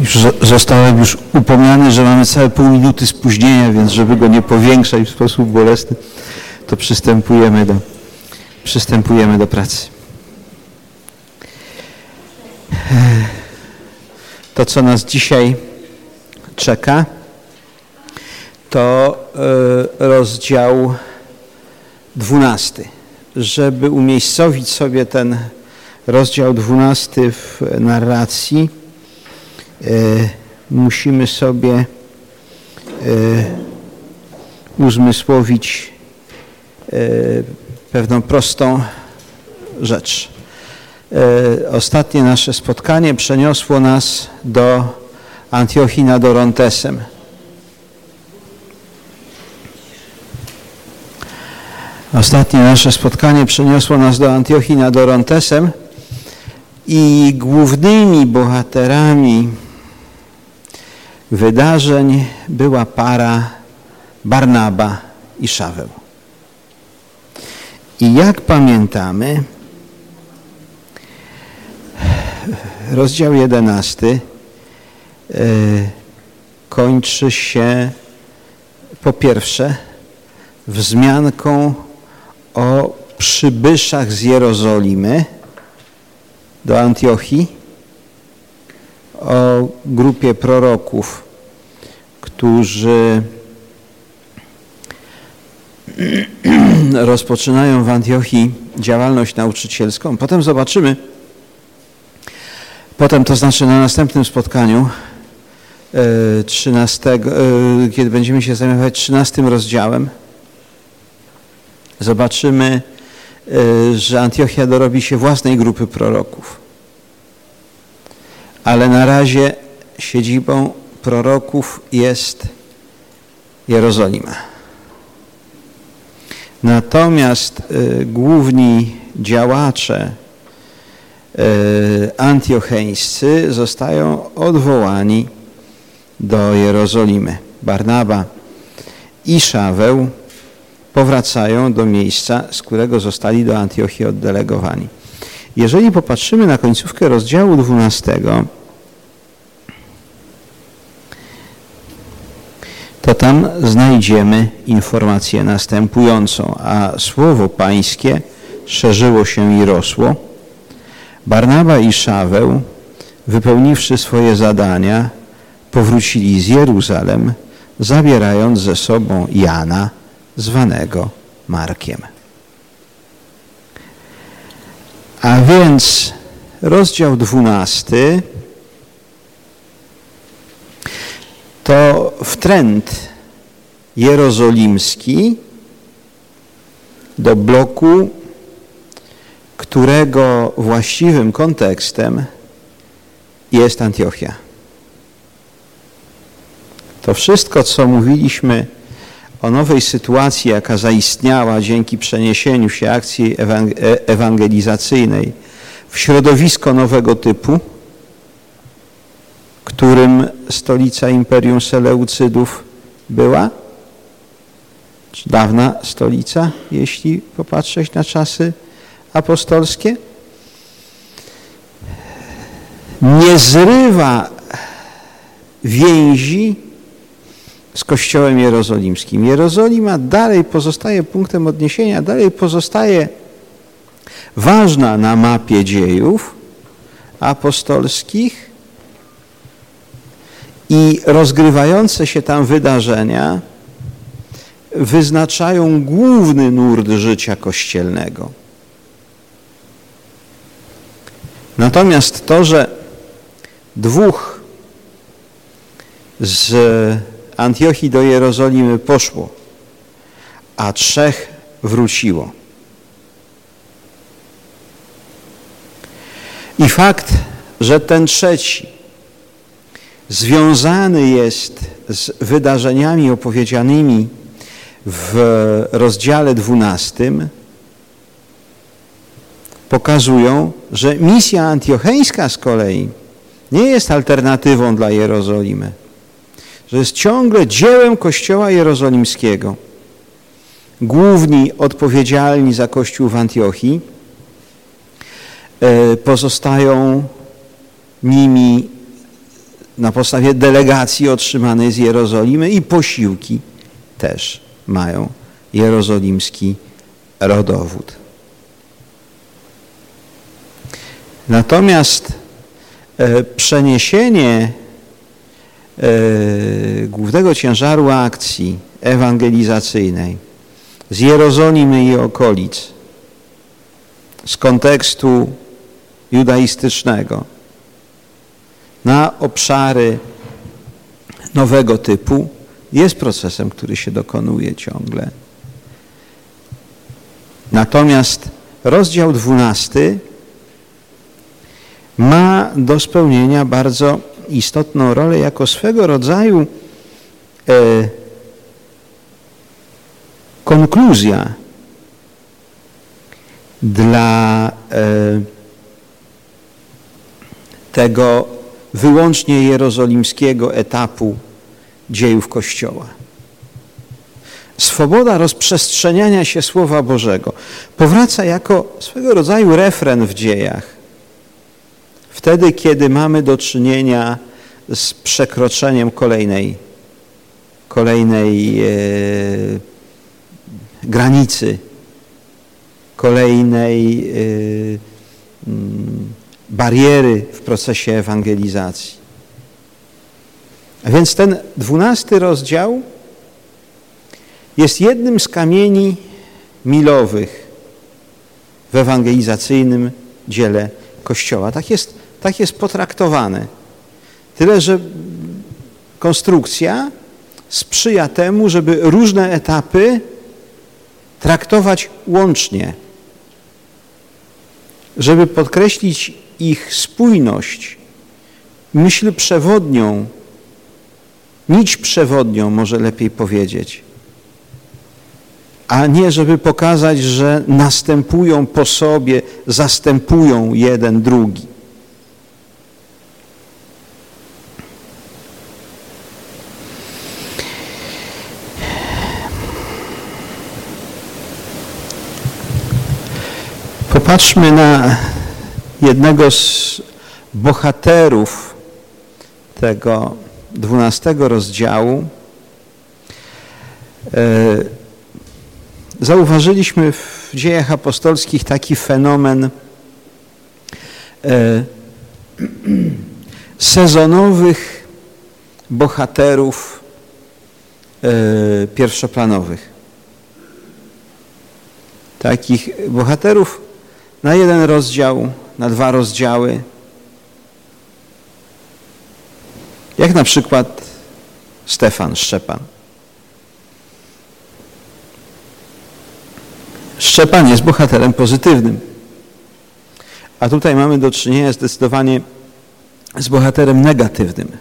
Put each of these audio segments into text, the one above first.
Już zostałem już upomniany, że mamy całe pół minuty spóźnienia, więc żeby go nie powiększać w sposób bolesny, to przystępujemy do, przystępujemy do pracy. To, co nas dzisiaj czeka, to e, rozdział dwunasty. Żeby umiejscowić sobie ten rozdział dwunasty w narracji, e, musimy sobie e, uzmysłowić pewną prostą rzecz. Ostatnie nasze spotkanie przeniosło nas do Antiochii nad Orontesem. Ostatnie nasze spotkanie przeniosło nas do Antiochii nad Orontesem i głównymi bohaterami wydarzeń była para Barnaba i Szaweł. I jak pamiętamy, rozdział jedenasty e, kończy się po pierwsze wzmianką o przybyszach z Jerozolimy do Antiochii, o grupie proroków, którzy rozpoczynają w Antiochii działalność nauczycielską. Potem zobaczymy, potem to znaczy na następnym spotkaniu, 13, e, e, kiedy będziemy się zajmować 13 rozdziałem, zobaczymy, że Antiochia dorobi się własnej grupy proroków. Ale na razie siedzibą proroków jest Jerozolima. Natomiast e, główni działacze e, antiocheńscy zostają odwołani do Jerozolimy. Barnaba i Szaweł powracają do miejsca, z którego zostali do Antiochii oddelegowani. Jeżeli popatrzymy na końcówkę rozdziału 12, to tam znajdziemy informację następującą, a słowo pańskie szerzyło się i rosło. Barnaba i Szaweł, wypełniwszy swoje zadania, powrócili z Jeruzalem, zabierając ze sobą Jana, zwanego Markiem. A więc rozdział dwunasty to wtręt jerozolimski do bloku, którego właściwym kontekstem jest Antiochia. To wszystko, co mówiliśmy o nowej sytuacji, jaka zaistniała dzięki przeniesieniu się akcji e, ewangelizacyjnej w środowisko nowego typu, którym stolica Imperium Seleucydów była, dawna stolica, jeśli popatrzeć na czasy apostolskie, nie zrywa więzi z Kościołem Jerozolimskim. Jerozolima dalej pozostaje punktem odniesienia, dalej pozostaje ważna na mapie dziejów apostolskich i rozgrywające się tam wydarzenia wyznaczają główny nurt życia kościelnego. Natomiast to, że dwóch z Antiochii do Jerozolimy poszło, a trzech wróciło. I fakt, że ten trzeci związany jest z wydarzeniami opowiedzianymi w rozdziale dwunastym, pokazują, że misja antiocheńska z kolei nie jest alternatywą dla Jerozolimy że jest ciągle dziełem Kościoła Jerozolimskiego. Główni odpowiedzialni za Kościół w Antiochii e, pozostają nimi na podstawie delegacji otrzymanej z Jerozolimy i posiłki też mają jerozolimski rodowód. Natomiast e, przeniesienie głównego ciężaru akcji ewangelizacyjnej z Jerozolimy i okolic, z kontekstu judaistycznego na obszary nowego typu jest procesem, który się dokonuje ciągle. Natomiast rozdział 12 ma do spełnienia bardzo istotną rolę jako swego rodzaju e, konkluzja dla e, tego wyłącznie jerozolimskiego etapu dziejów Kościoła. Swoboda rozprzestrzeniania się Słowa Bożego powraca jako swego rodzaju refren w dziejach. Wtedy, kiedy mamy do czynienia z przekroczeniem kolejnej, kolejnej e, granicy, kolejnej e, mm, bariery w procesie ewangelizacji. A więc ten dwunasty rozdział jest jednym z kamieni milowych w ewangelizacyjnym dziele Kościoła. Tak jest, tak jest potraktowane. Tyle, że konstrukcja sprzyja temu, żeby różne etapy traktować łącznie, żeby podkreślić ich spójność, myśl przewodnią, nić przewodnią, może lepiej powiedzieć, a nie żeby pokazać, że następują po sobie, zastępują jeden drugi. Popatrzmy na jednego z bohaterów tego dwunastego rozdziału. E, zauważyliśmy w dziejach apostolskich taki fenomen e, sezonowych bohaterów e, pierwszoplanowych. Takich bohaterów na jeden rozdział na dwa rozdziały. Jak na przykład Stefan Szczepan. Szczepan jest bohaterem pozytywnym. A tutaj mamy do czynienia zdecydowanie z bohaterem negatywnym.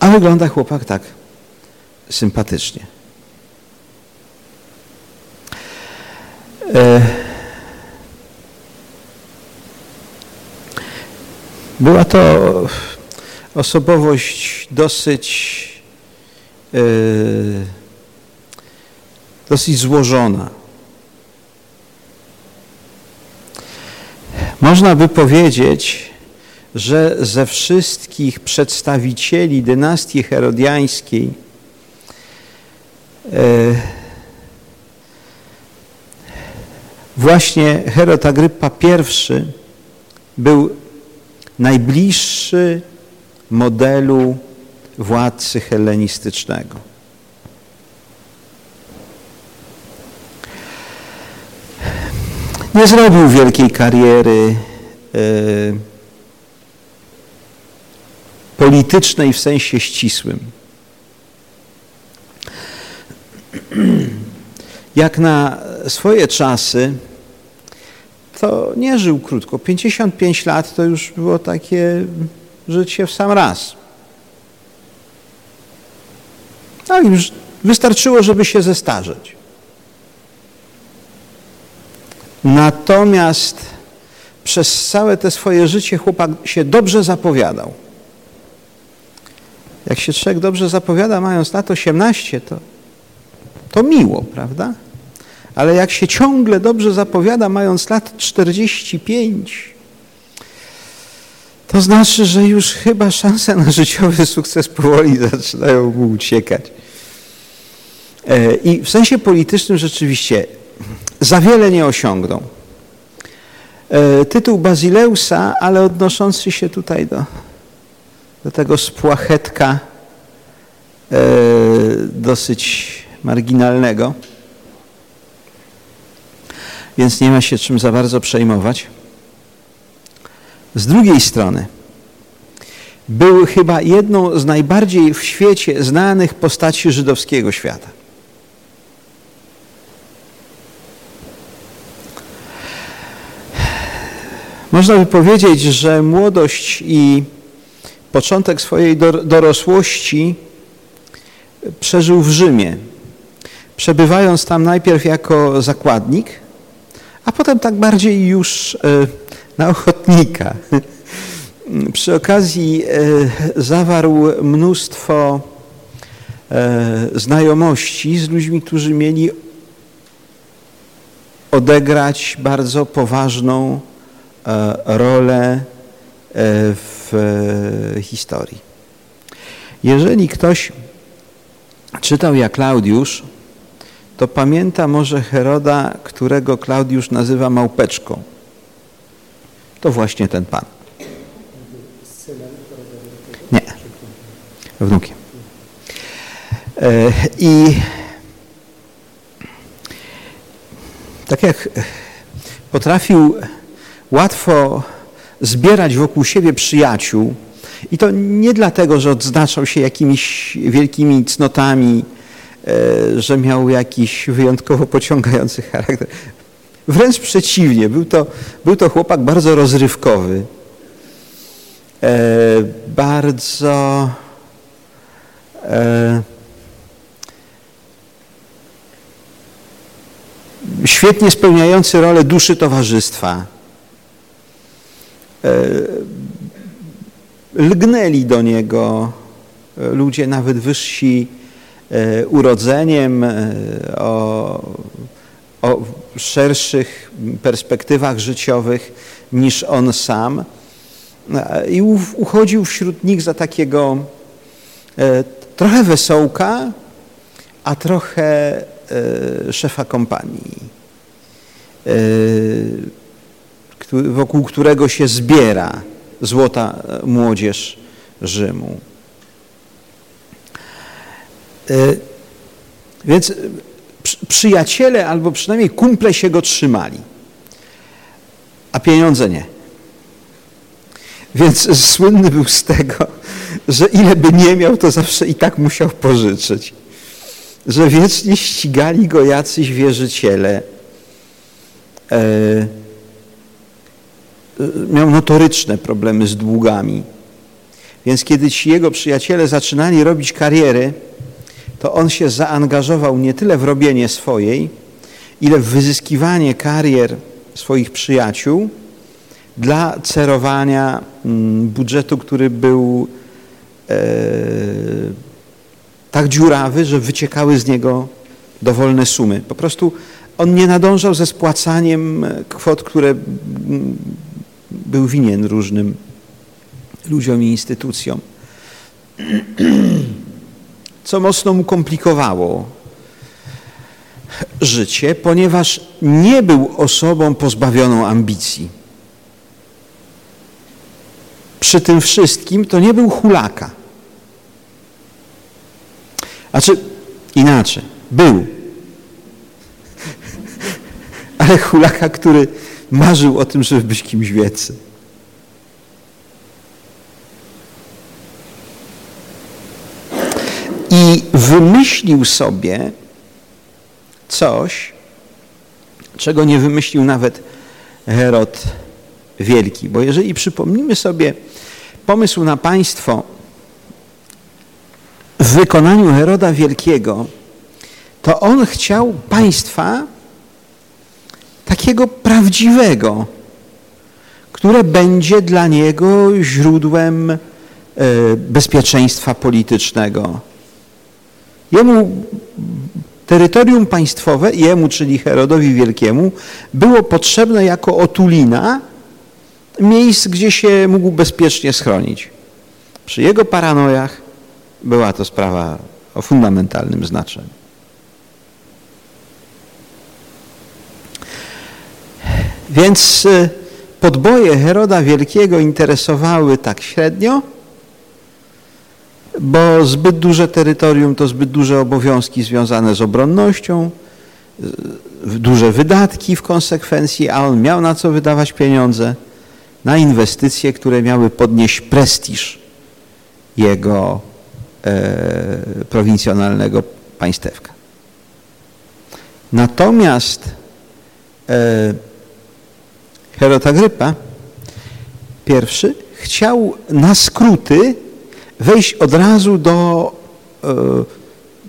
A wygląda chłopak tak sympatycznie. E Była to osobowość dosyć, yy, dosyć złożona. Można by powiedzieć, że ze wszystkich przedstawicieli dynastii herodiańskiej yy, właśnie Herod Agrypa I był najbliższy modelu władcy hellenistycznego. Nie zrobił wielkiej kariery e, politycznej w sensie ścisłym. Jak na swoje czasy to nie żył krótko. 55 lat to już było takie życie w sam raz. No już wystarczyło, żeby się zestarzeć. Natomiast przez całe te swoje życie chłopak się dobrze zapowiadał. Jak się człowiek dobrze zapowiada, mając lat 18, to, to miło, prawda? Ale jak się ciągle dobrze zapowiada, mając lat 45, to znaczy, że już chyba szanse na życiowy sukces powoli zaczynają mu uciekać. E, I w sensie politycznym rzeczywiście za wiele nie osiągną. E, tytuł Bazileusa, ale odnoszący się tutaj do, do tego spłachetka e, dosyć marginalnego, więc nie ma się czym za bardzo przejmować. Z drugiej strony, był chyba jedną z najbardziej w świecie znanych postaci żydowskiego świata. Można by powiedzieć, że młodość i początek swojej dorosłości przeżył w Rzymie, przebywając tam najpierw jako zakładnik, a potem tak bardziej już e, na ochotnika. Przy okazji e, zawarł mnóstwo e, znajomości z ludźmi, którzy mieli odegrać bardzo poważną rolę w historii. Jeżeli ktoś czytał jak Klaudiusz, to pamięta może Heroda, którego Klaudiusz nazywa małpeczką. To właśnie ten pan. Nie. Wnukiem. E, I tak jak potrafił łatwo zbierać wokół siebie przyjaciół, i to nie dlatego, że odznaczał się jakimiś wielkimi cnotami, że miał jakiś wyjątkowo pociągający charakter. Wręcz przeciwnie, był to, był to chłopak bardzo rozrywkowy, e, bardzo e, świetnie spełniający rolę duszy towarzystwa. E, lgnęli do niego ludzie nawet wyżsi urodzeniem, o, o szerszych perspektywach życiowych niż on sam i uchodził wśród nich za takiego e, trochę wesołka, a trochę e, szefa kompanii, e, wokół którego się zbiera złota młodzież Rzymu. Więc przyjaciele albo przynajmniej kumple się go trzymali, a pieniądze nie. Więc słynny był z tego, że ile by nie miał, to zawsze i tak musiał pożyczyć. Że wiecznie ścigali go jacyś wierzyciele. E, miał notoryczne problemy z długami. Więc kiedy ci jego przyjaciele zaczynali robić kariery, to on się zaangażował nie tyle w robienie swojej, ile w wyzyskiwanie karier swoich przyjaciół dla cerowania mm, budżetu, który był e, tak dziurawy, że wyciekały z niego dowolne sumy. Po prostu on nie nadążał ze spłacaniem kwot, które mm, był winien różnym ludziom i instytucjom co mocno mu komplikowało życie, ponieważ nie był osobą pozbawioną ambicji. Przy tym wszystkim to nie był hulaka. Znaczy, inaczej, był. Ale hulaka, który marzył o tym, żeby być kimś więcej. I wymyślił sobie coś, czego nie wymyślił nawet Herod Wielki. Bo jeżeli przypomnimy sobie pomysł na państwo w wykonaniu Heroda Wielkiego, to on chciał państwa takiego prawdziwego, które będzie dla niego źródłem e, bezpieczeństwa politycznego, Jemu terytorium państwowe, jemu, czyli Herodowi Wielkiemu, było potrzebne jako otulina, miejsc, gdzie się mógł bezpiecznie schronić. Przy jego paranojach była to sprawa o fundamentalnym znaczeniu. Więc y, podboje Heroda Wielkiego interesowały tak średnio, bo zbyt duże terytorium to zbyt duże obowiązki związane z obronnością, duże wydatki w konsekwencji, a on miał na co wydawać pieniądze na inwestycje, które miały podnieść prestiż jego e, prowincjonalnego państewka. Natomiast e, Herod Agrypa pierwszy chciał na skróty wejść od razu do, e,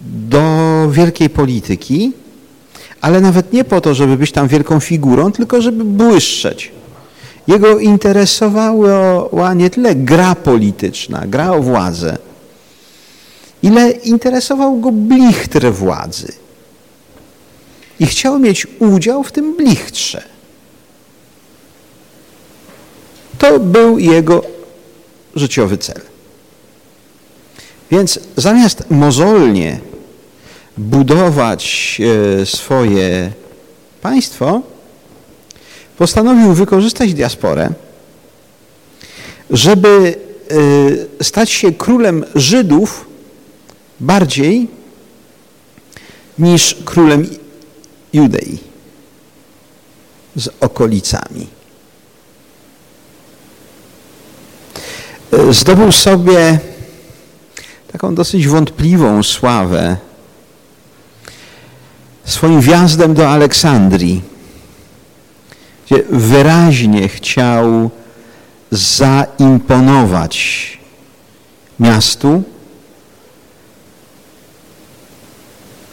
do wielkiej polityki, ale nawet nie po to, żeby być tam wielką figurą, tylko żeby błyszczeć. Jego interesowała nie tyle gra polityczna, gra o władzę, ile interesował go blichtr władzy. I chciał mieć udział w tym blichtrze. To był jego życiowy cel. Więc zamiast mozolnie budować e, swoje państwo, postanowił wykorzystać diasporę, żeby e, stać się królem Żydów bardziej niż królem Judei z okolicami. E, zdobył sobie taką dosyć wątpliwą sławę swoim wjazdem do Aleksandrii, gdzie wyraźnie chciał zaimponować miastu,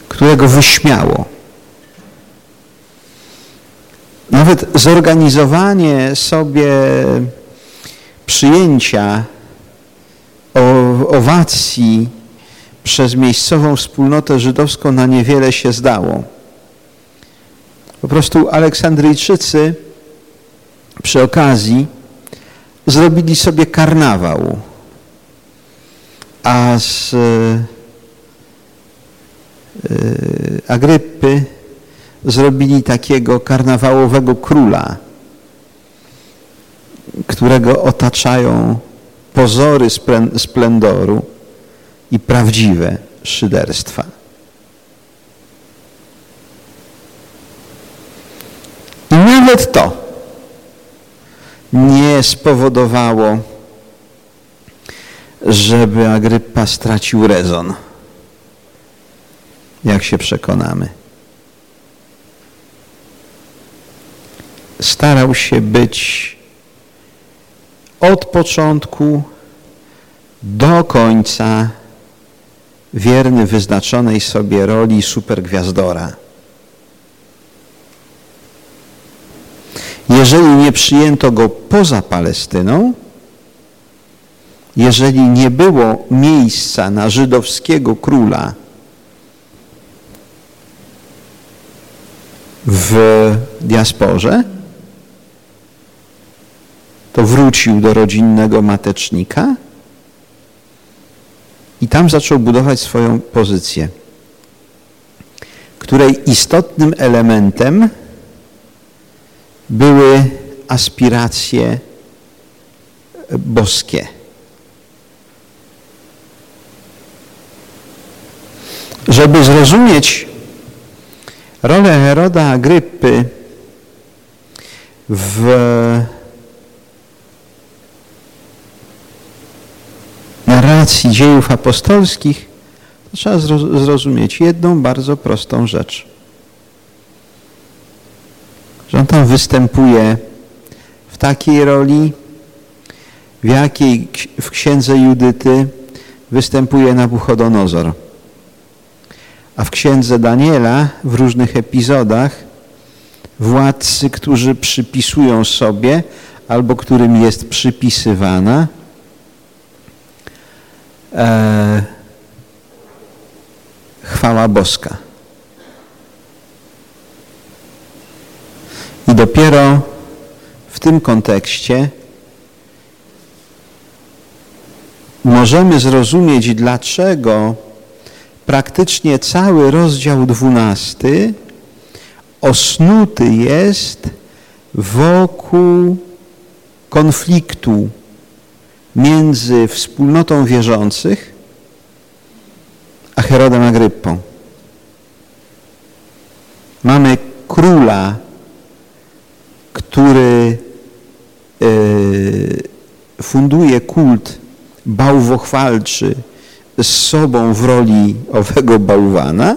którego wyśmiało. Nawet zorganizowanie sobie przyjęcia owacji przez miejscową wspólnotę żydowską na niewiele się zdało. Po prostu Aleksandryjczycy przy okazji zrobili sobie karnawał, a z e, Agrypy zrobili takiego karnawałowego króla, którego otaczają pozory splendoru i prawdziwe szyderstwa. I nawet to nie spowodowało, żeby Agrypa stracił rezon, jak się przekonamy. Starał się być od początku do końca wierny wyznaczonej sobie roli supergwiazdora. Jeżeli nie przyjęto go poza Palestyną, jeżeli nie było miejsca na żydowskiego króla w diasporze, to wrócił do rodzinnego matecznika i tam zaczął budować swoją pozycję, której istotnym elementem były aspiracje boskie. Żeby zrozumieć rolę Heroda Agrypy w narracji dziejów apostolskich, to trzeba zrozumieć jedną bardzo prostą rzecz. Że on tam występuje w takiej roli, w jakiej w księdze Judyty występuje Nabuchodonozor. A w księdze Daniela w różnych epizodach władcy, którzy przypisują sobie albo którym jest przypisywana e, chwała boska. I dopiero w tym kontekście możemy zrozumieć, dlaczego praktycznie cały rozdział dwunasty osnuty jest wokół konfliktu między wspólnotą wierzących a Herodem Agryppą. Mamy króla, który e, funduje kult bałwochwalczy z sobą w roli owego bałwana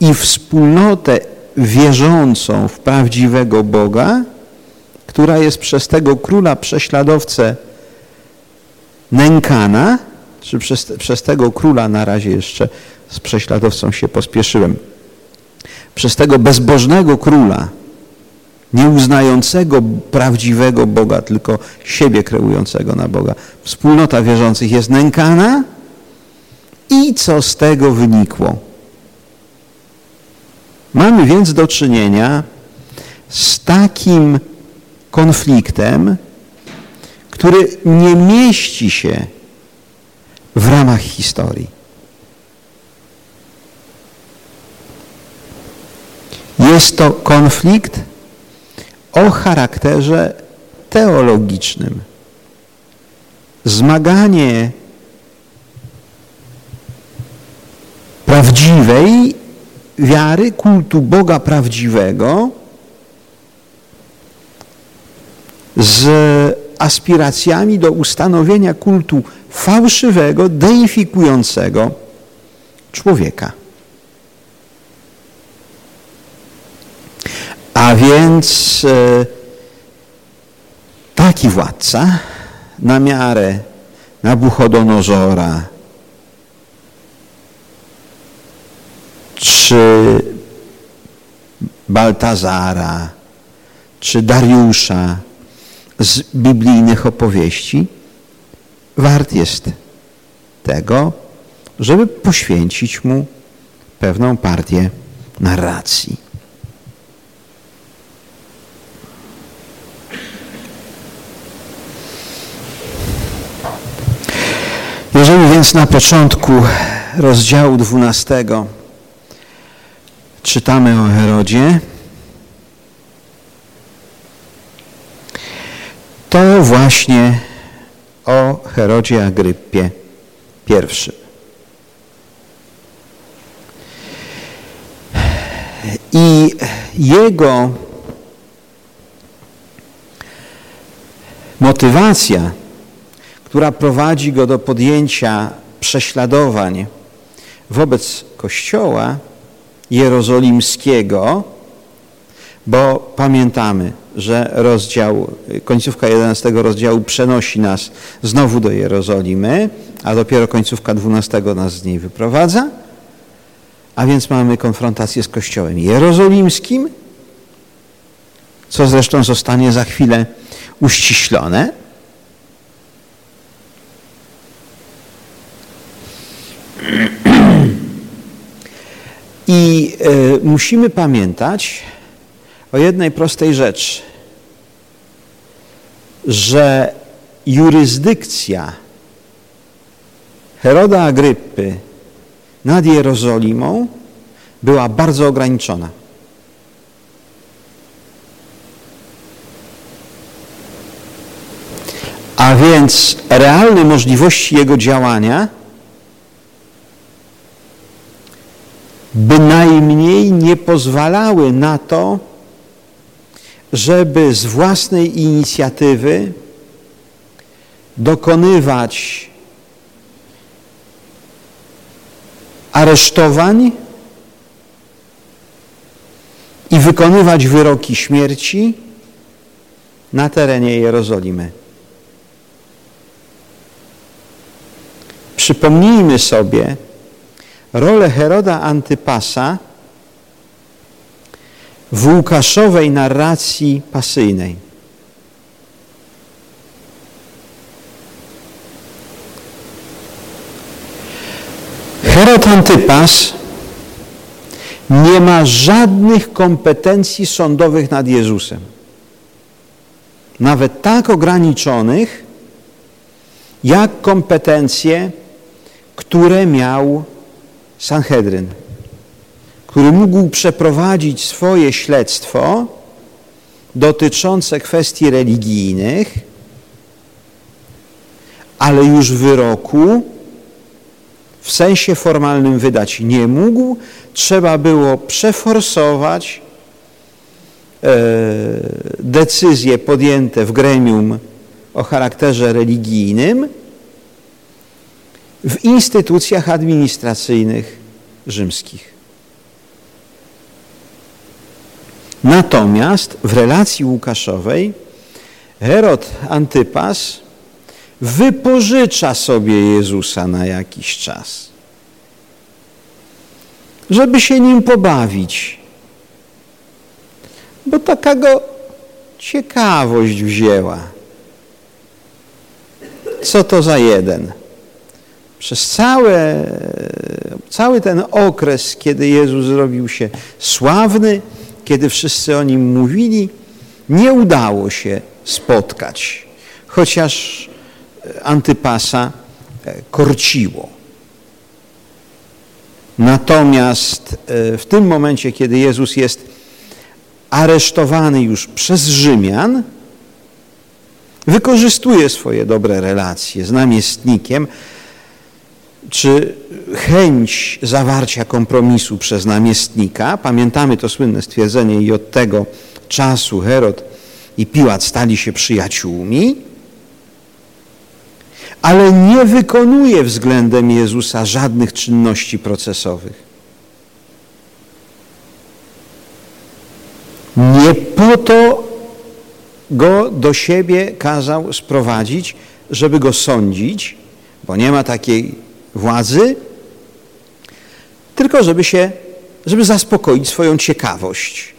i wspólnotę wierzącą w prawdziwego Boga, która jest przez tego króla prześladowcę nękana, czy przez, przez tego króla na razie jeszcze z prześladowcą się pospieszyłem, przez tego bezbożnego króla, nieuznającego prawdziwego Boga, tylko siebie kreującego na Boga. Wspólnota wierzących jest nękana i co z tego wynikło? Mamy więc do czynienia z takim konfliktem, który nie mieści się w ramach historii. Jest to konflikt o charakterze teologicznym. Zmaganie prawdziwej wiary, kultu Boga prawdziwego z aspiracjami do ustanowienia kultu fałszywego, deifikującego człowieka. A więc e, taki władca na miarę Nabuchodonozora czy Baltazara, czy Dariusza z biblijnych opowieści wart jest tego, żeby poświęcić mu pewną partię narracji. Jeżeli więc na początku rozdziału 12 czytamy o Herodzie, to właśnie o Herodzie Agrypie I. I jego motywacja, która prowadzi go do podjęcia prześladowań wobec Kościoła jerozolimskiego, bo pamiętamy, że rozdział, końcówka 11 rozdziału przenosi nas znowu do Jerozolimy, a dopiero końcówka 12 nas z niej wyprowadza. A więc mamy konfrontację z Kościołem jerozolimskim, co zresztą zostanie za chwilę uściślone. I y, musimy pamiętać, o jednej prostej rzeczy, że jurysdykcja Heroda Agrypy nad Jerozolimą była bardzo ograniczona. A więc realne możliwości jego działania bynajmniej nie pozwalały na to, żeby z własnej inicjatywy dokonywać aresztowań i wykonywać wyroki śmierci na terenie Jerozolimy. Przypomnijmy sobie rolę Heroda Antypasa w Łukaszowej narracji pasyjnej. Herod Antypas nie ma żadnych kompetencji sądowych nad Jezusem. Nawet tak ograniczonych, jak kompetencje, które miał Sanhedryn, który mógł przeprowadzić swoje śledztwo dotyczące kwestii religijnych, ale już wyroku w sensie formalnym wydać nie mógł. Trzeba było przeforsować e, decyzje podjęte w gremium o charakterze religijnym w instytucjach administracyjnych rzymskich. Natomiast w relacji Łukaszowej Herod Antypas wypożycza sobie Jezusa na jakiś czas, żeby się nim pobawić, bo taka go ciekawość wzięła. Co to za jeden? Przez całe, cały ten okres, kiedy Jezus zrobił się sławny, kiedy wszyscy o nim mówili, nie udało się spotkać, chociaż Antypasa e, korciło. Natomiast e, w tym momencie, kiedy Jezus jest aresztowany już przez Rzymian, wykorzystuje swoje dobre relacje z namiestnikiem, czy chęć zawarcia kompromisu przez namiestnika, pamiętamy to słynne stwierdzenie i od tego czasu Herod i Piłat stali się przyjaciółmi, ale nie wykonuje względem Jezusa żadnych czynności procesowych. Nie po to go do siebie kazał sprowadzić, żeby go sądzić, bo nie ma takiej władzy, tylko żeby się, żeby zaspokoić swoją ciekawość.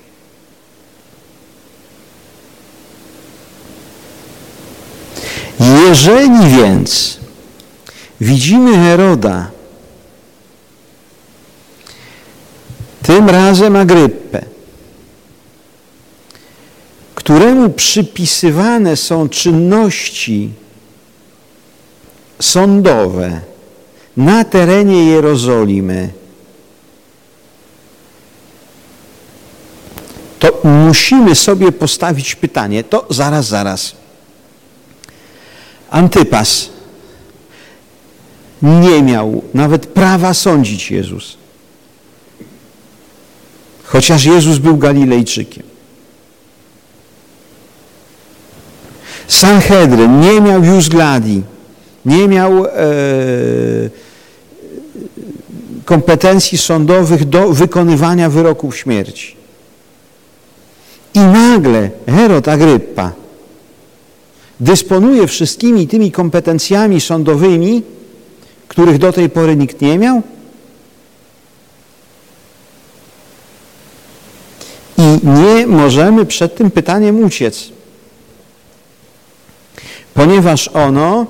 Jeżeli więc widzimy Heroda, tym razem Agryppę, któremu przypisywane są czynności sądowe na terenie Jerozolimy, to musimy sobie postawić pytanie, to zaraz, zaraz. Antypas nie miał nawet prawa sądzić Jezus. Chociaż Jezus był Galilejczykiem. Sanhedryn nie miał już gladi, nie miał e, kompetencji sądowych do wykonywania wyroków śmierci. I nagle Herod Agryppa dysponuje wszystkimi tymi kompetencjami sądowymi, których do tej pory nikt nie miał? I nie możemy przed tym pytaniem uciec, ponieważ ono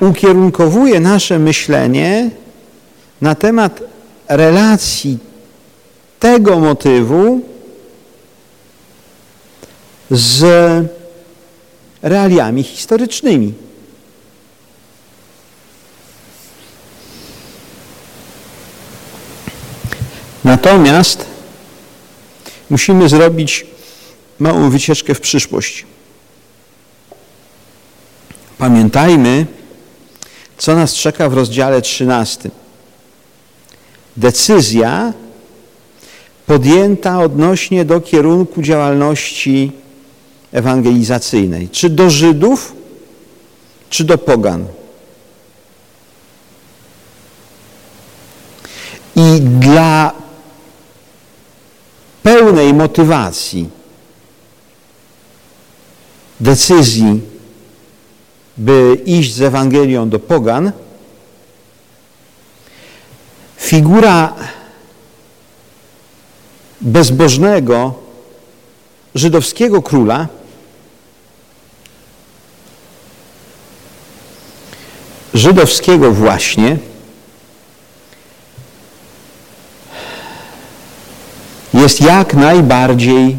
ukierunkowuje nasze myślenie na temat relacji tego motywu z realiami historycznymi. Natomiast musimy zrobić małą wycieczkę w przyszłość. Pamiętajmy, co nas czeka w rozdziale 13. Decyzja podjęta odnośnie do kierunku działalności ewangelizacyjnej. Czy do Żydów, czy do pogan. I dla pełnej motywacji decyzji, by iść z Ewangelią do pogan, figura bezbożnego żydowskiego króla żydowskiego właśnie jest jak najbardziej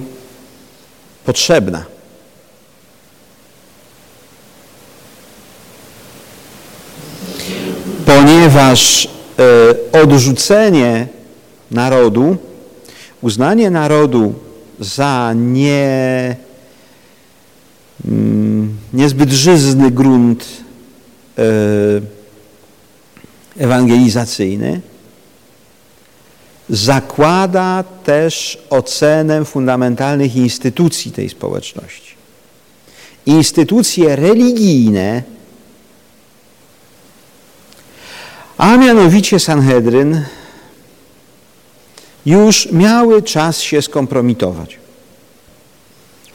potrzebna. ponieważ odrzucenie narodu, uznanie narodu za nie, mm, niezbyt żyzny grunt e, ewangelizacyjny, zakłada też ocenę fundamentalnych instytucji tej społeczności. Instytucje religijne, a mianowicie Sanhedryn, już miały czas się skompromitować.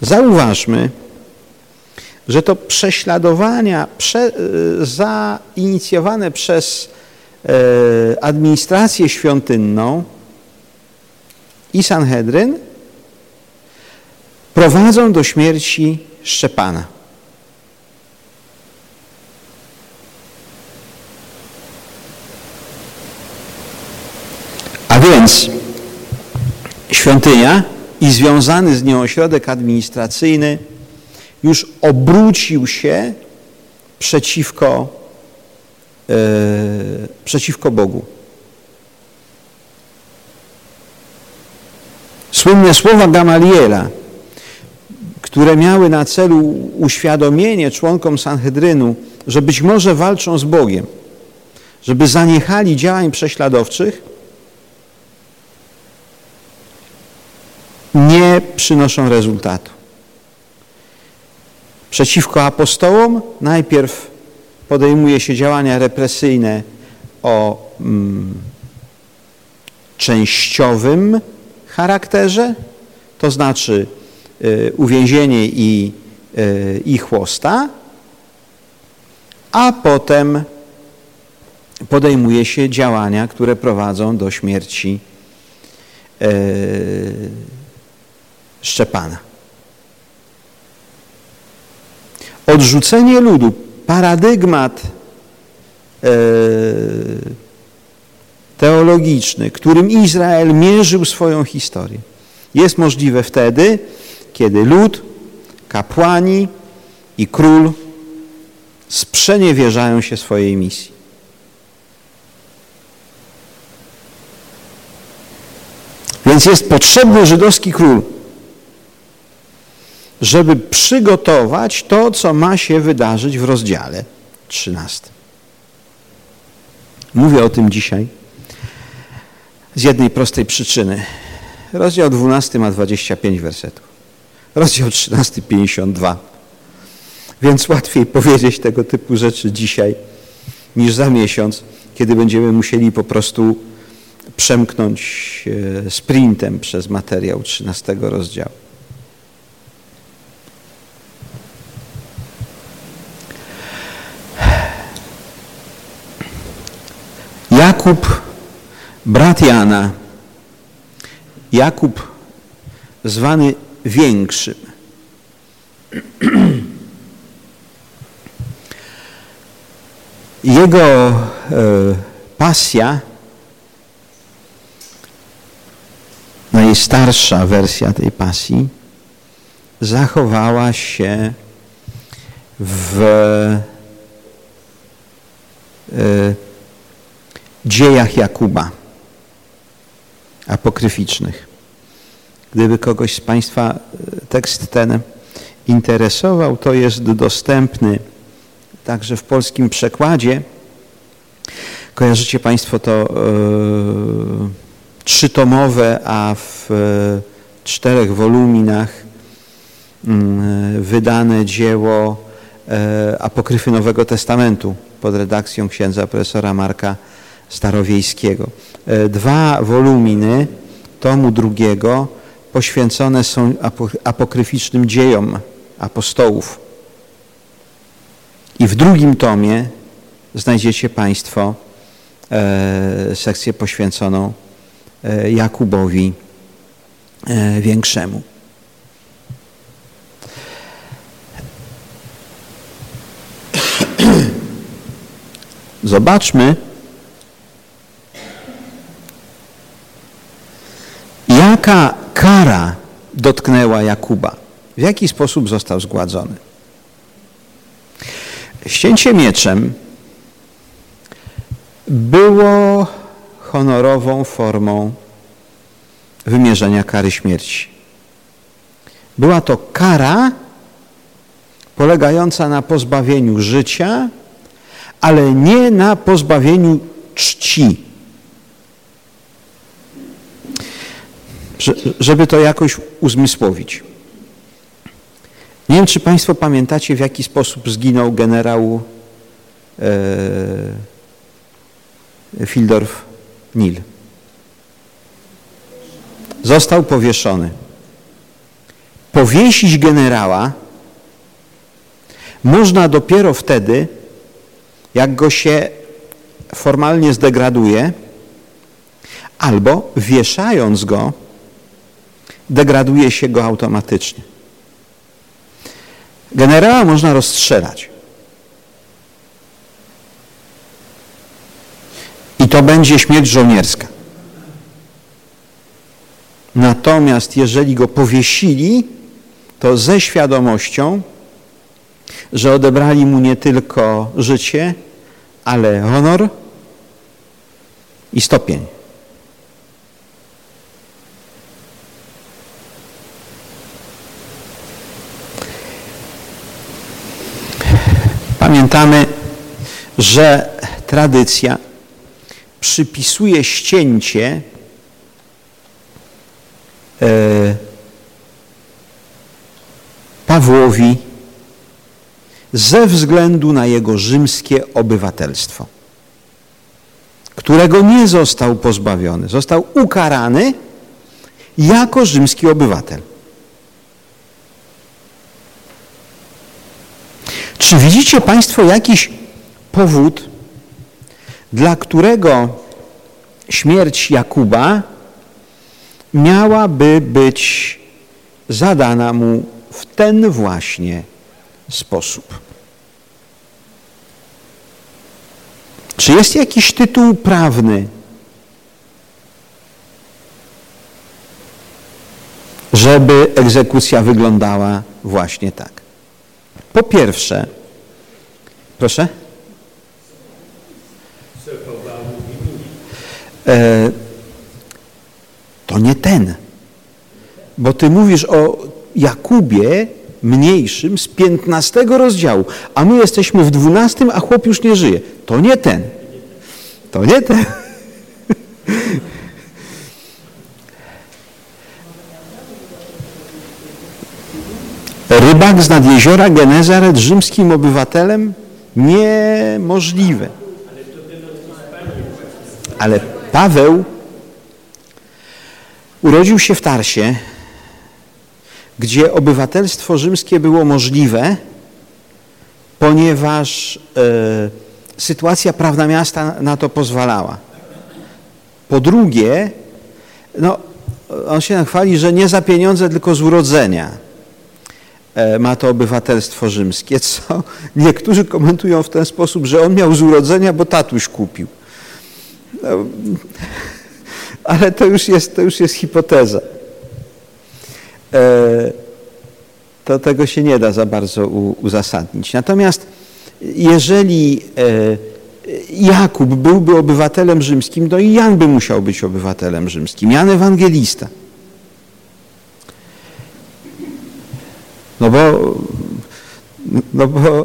Zauważmy, że to prześladowania prze, zainicjowane przez e, administrację świątynną i Sanhedryn prowadzą do śmierci Szczepana. Więc świątynia i związany z nią ośrodek administracyjny już obrócił się przeciwko, e, przeciwko Bogu. Słynne słowa Gamaliela, które miały na celu uświadomienie członkom Sanhedrynu, że być może walczą z Bogiem, żeby zaniechali działań prześladowczych, przynoszą rezultatu. Przeciwko apostołom najpierw podejmuje się działania represyjne o mm, częściowym charakterze, to znaczy y, uwięzienie i, y, i chłosta, a potem podejmuje się działania, które prowadzą do śmierci y, Szczepana. Odrzucenie ludu, paradygmat teologiczny, którym Izrael mierzył swoją historię, jest możliwe wtedy, kiedy lud, kapłani i król sprzeniewierzają się swojej misji. Więc jest potrzebny żydowski król, żeby przygotować to, co ma się wydarzyć w rozdziale 13. Mówię o tym dzisiaj z jednej prostej przyczyny. Rozdział 12 ma 25 wersetów. Rozdział 13 52. Więc łatwiej powiedzieć tego typu rzeczy dzisiaj niż za miesiąc, kiedy będziemy musieli po prostu przemknąć e, sprintem przez materiał 13 rozdziału. Jakub Brat Jana, Jakub, zwany Większym. Jego e, pasja, najstarsza wersja tej pasji, zachowała się w e, dziejach Jakuba apokryficznych. Gdyby kogoś z Państwa e, tekst ten interesował, to jest dostępny także w polskim przekładzie. Kojarzycie Państwo to e, trzytomowe, a w e, czterech woluminach mm, wydane dzieło apokryfy Nowego Testamentu pod redakcją księdza profesora Marka Starowiejskiego. E, dwa woluminy tomu drugiego poświęcone są apokryficznym dziejom apostołów. I w drugim tomie znajdziecie Państwo e, sekcję poświęconą e, Jakubowi Większemu. Zobaczmy, Jaka kara dotknęła Jakuba? W jaki sposób został zgładzony? Ścięcie mieczem było honorową formą wymierzenia kary śmierci. Była to kara polegająca na pozbawieniu życia, ale nie na pozbawieniu czci. Żeby to jakoś uzmysłowić. Nie wiem, czy Państwo pamiętacie, w jaki sposób zginął generał e, Fildorf Nil. Został powieszony. Powiesić generała można dopiero wtedy, jak go się formalnie zdegraduje, albo wieszając go, degraduje się go automatycznie. Generała można rozstrzelać. I to będzie śmierć żołnierska. Natomiast jeżeli go powiesili, to ze świadomością, że odebrali mu nie tylko życie, ale honor i stopień. Pamiętamy, że tradycja przypisuje ścięcie e, Pawłowi ze względu na jego rzymskie obywatelstwo, którego nie został pozbawiony, został ukarany jako rzymski obywatel. Czy widzicie Państwo jakiś powód, dla którego śmierć Jakuba miałaby być zadana mu w ten właśnie sposób? Czy jest jakiś tytuł prawny, żeby egzekucja wyglądała właśnie tak? Po pierwsze, proszę? E, to nie ten. Bo ty mówisz o Jakubie mniejszym z 15 rozdziału, a my jesteśmy w 12, a chłop już nie żyje. To nie ten. To nie ten. Rybak z nad jeziora Genezaret rzymskim obywatelem? Niemożliwe. Ale Paweł urodził się w Tarsie, gdzie obywatelstwo rzymskie było możliwe, ponieważ e, sytuacja prawna miasta na to pozwalała. Po drugie, no, on się chwali, że nie za pieniądze, tylko z urodzenia ma to obywatelstwo rzymskie, co niektórzy komentują w ten sposób, że on miał z urodzenia, bo tatuś kupił. No, ale to już jest, to już jest hipoteza. E, to tego się nie da za bardzo uzasadnić. Natomiast jeżeli e, Jakub byłby obywatelem rzymskim, to i Jan by musiał być obywatelem rzymskim. Jan Ewangelista. No bo, no bo e,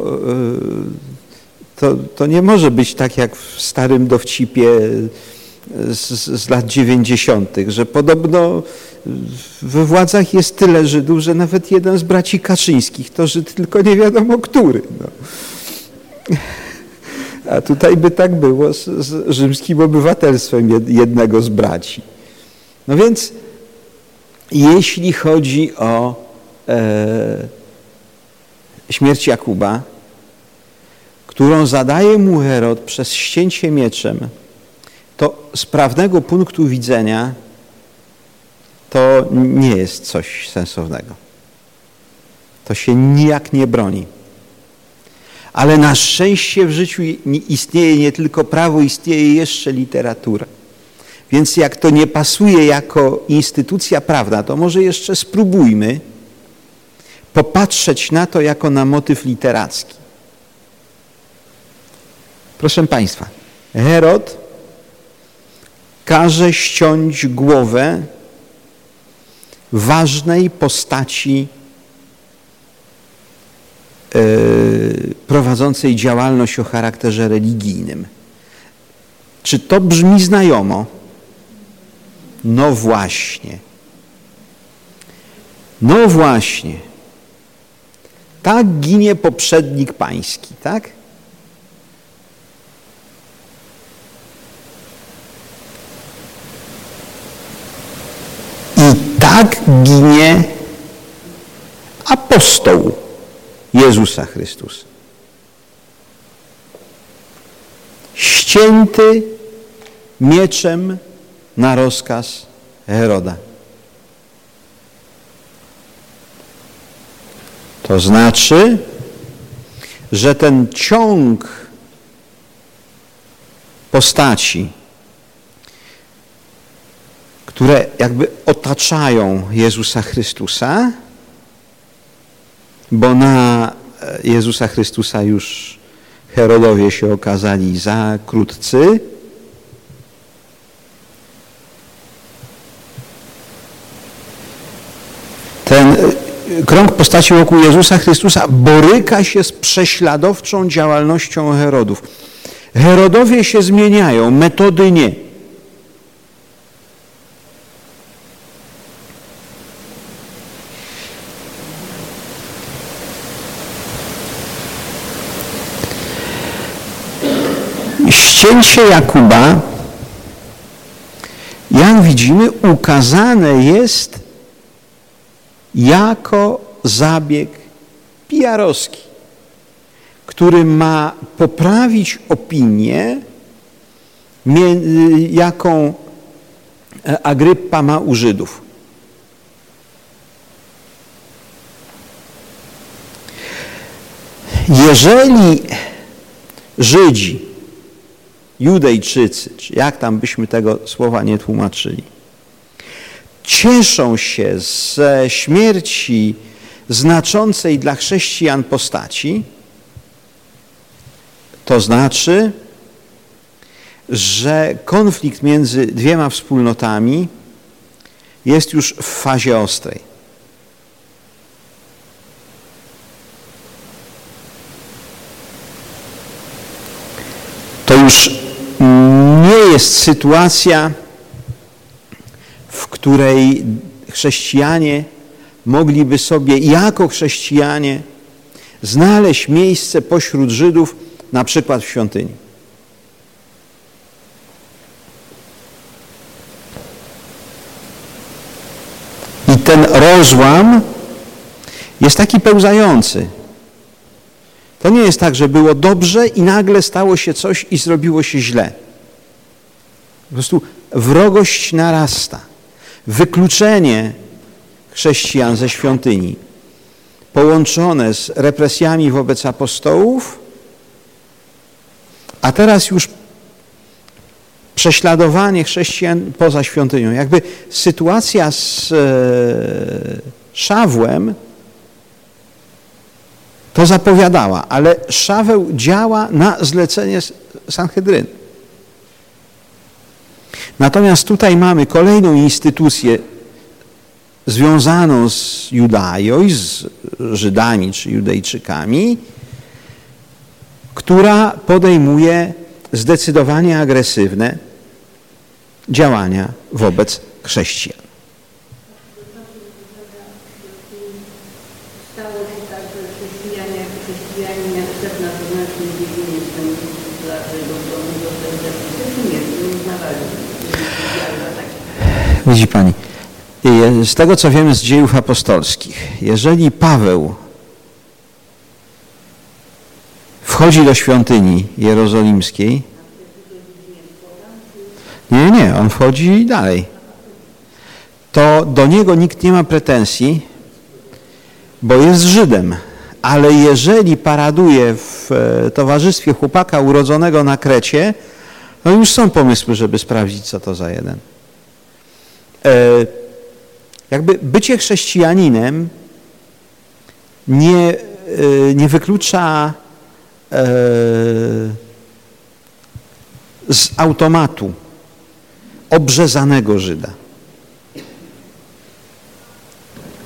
to, to nie może być tak jak w starym dowcipie z, z lat dziewięćdziesiątych, że podobno we władzach jest tyle Żydów, że nawet jeden z braci Kaczyńskich to Żyd, tylko nie wiadomo który. No. A tutaj by tak było z, z rzymskim obywatelstwem jednego z braci. No więc jeśli chodzi o śmierć Jakuba, którą zadaje mu Herod przez ścięcie mieczem, to z prawnego punktu widzenia to nie jest coś sensownego. To się nijak nie broni. Ale na szczęście w życiu istnieje nie tylko prawo, istnieje jeszcze literatura. Więc jak to nie pasuje jako instytucja prawna, to może jeszcze spróbujmy popatrzeć na to jako na motyw literacki. Proszę Państwa, Herod każe ściąć głowę ważnej postaci e, prowadzącej działalność o charakterze religijnym. Czy to brzmi znajomo? No właśnie. No właśnie. Tak ginie poprzednik pański, tak? I tak ginie apostoł Jezusa Chrystusa. Ścięty mieczem na rozkaz Heroda. To znaczy, że ten ciąg postaci, które jakby otaczają Jezusa Chrystusa, bo na Jezusa Chrystusa już Herodowie się okazali za krótcy, ten krąg postaci wokół Jezusa Chrystusa boryka się z prześladowczą działalnością Herodów. Herodowie się zmieniają, metody nie. Ścięcie Jakuba, jak widzimy, ukazane jest jako zabieg PR-owski, który ma poprawić opinię, jaką Agryppa ma u Żydów. Jeżeli Żydzi, Judejczycy, czy jak tam byśmy tego słowa nie tłumaczyli, cieszą się ze śmierci znaczącej dla chrześcijan postaci, to znaczy, że konflikt między dwiema wspólnotami jest już w fazie ostrej. To już nie jest sytuacja, której chrześcijanie mogliby sobie jako chrześcijanie znaleźć miejsce pośród Żydów, na przykład w świątyni. I ten rozłam jest taki pełzający. To nie jest tak, że było dobrze i nagle stało się coś i zrobiło się źle. Po prostu wrogość narasta. Wykluczenie chrześcijan ze świątyni połączone z represjami wobec apostołów, a teraz już prześladowanie chrześcijan poza świątynią. Jakby sytuacja z e, Szawłem to zapowiadała, ale Szaweł działa na zlecenie Sanhedrynu. Natomiast tutaj mamy kolejną instytucję związaną z Judają i z Żydami czy Judejczykami, która podejmuje zdecydowanie agresywne działania wobec chrześcijan. Stało się tak, że chrześcijanie jako chrześcijanie mieli pewna zewnętrzna biegunie dla tego do tego nie, nie uznawali wiary za takie. Widzi Pani, z tego co wiemy z dziejów apostolskich, jeżeli Paweł wchodzi do świątyni jerozolimskiej, nie, nie, on wchodzi dalej, to do niego nikt nie ma pretensji, bo jest Żydem. Ale jeżeli paraduje w e, towarzystwie chłopaka urodzonego na Krecie, no już są pomysły, żeby sprawdzić, co to za jeden. E, jakby bycie chrześcijaninem nie, e, nie wyklucza z automatu obrzezanego Żyda.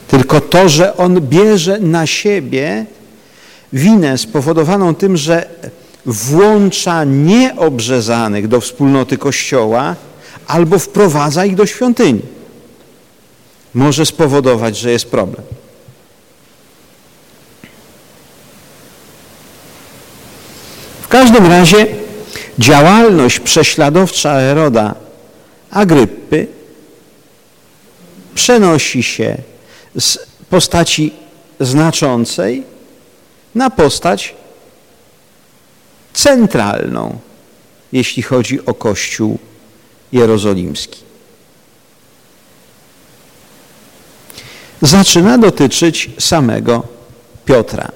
Tylko to, że on bierze na siebie winę spowodowaną tym, że włącza nieobrzezanych do wspólnoty Kościoła albo wprowadza ich do świątyni. Może spowodować, że jest problem. W każdym razie działalność prześladowcza Heroda Agrypy przenosi się z postaci znaczącej na postać centralną, jeśli chodzi o Kościół jerozolimski. Zaczyna dotyczyć samego Piotra.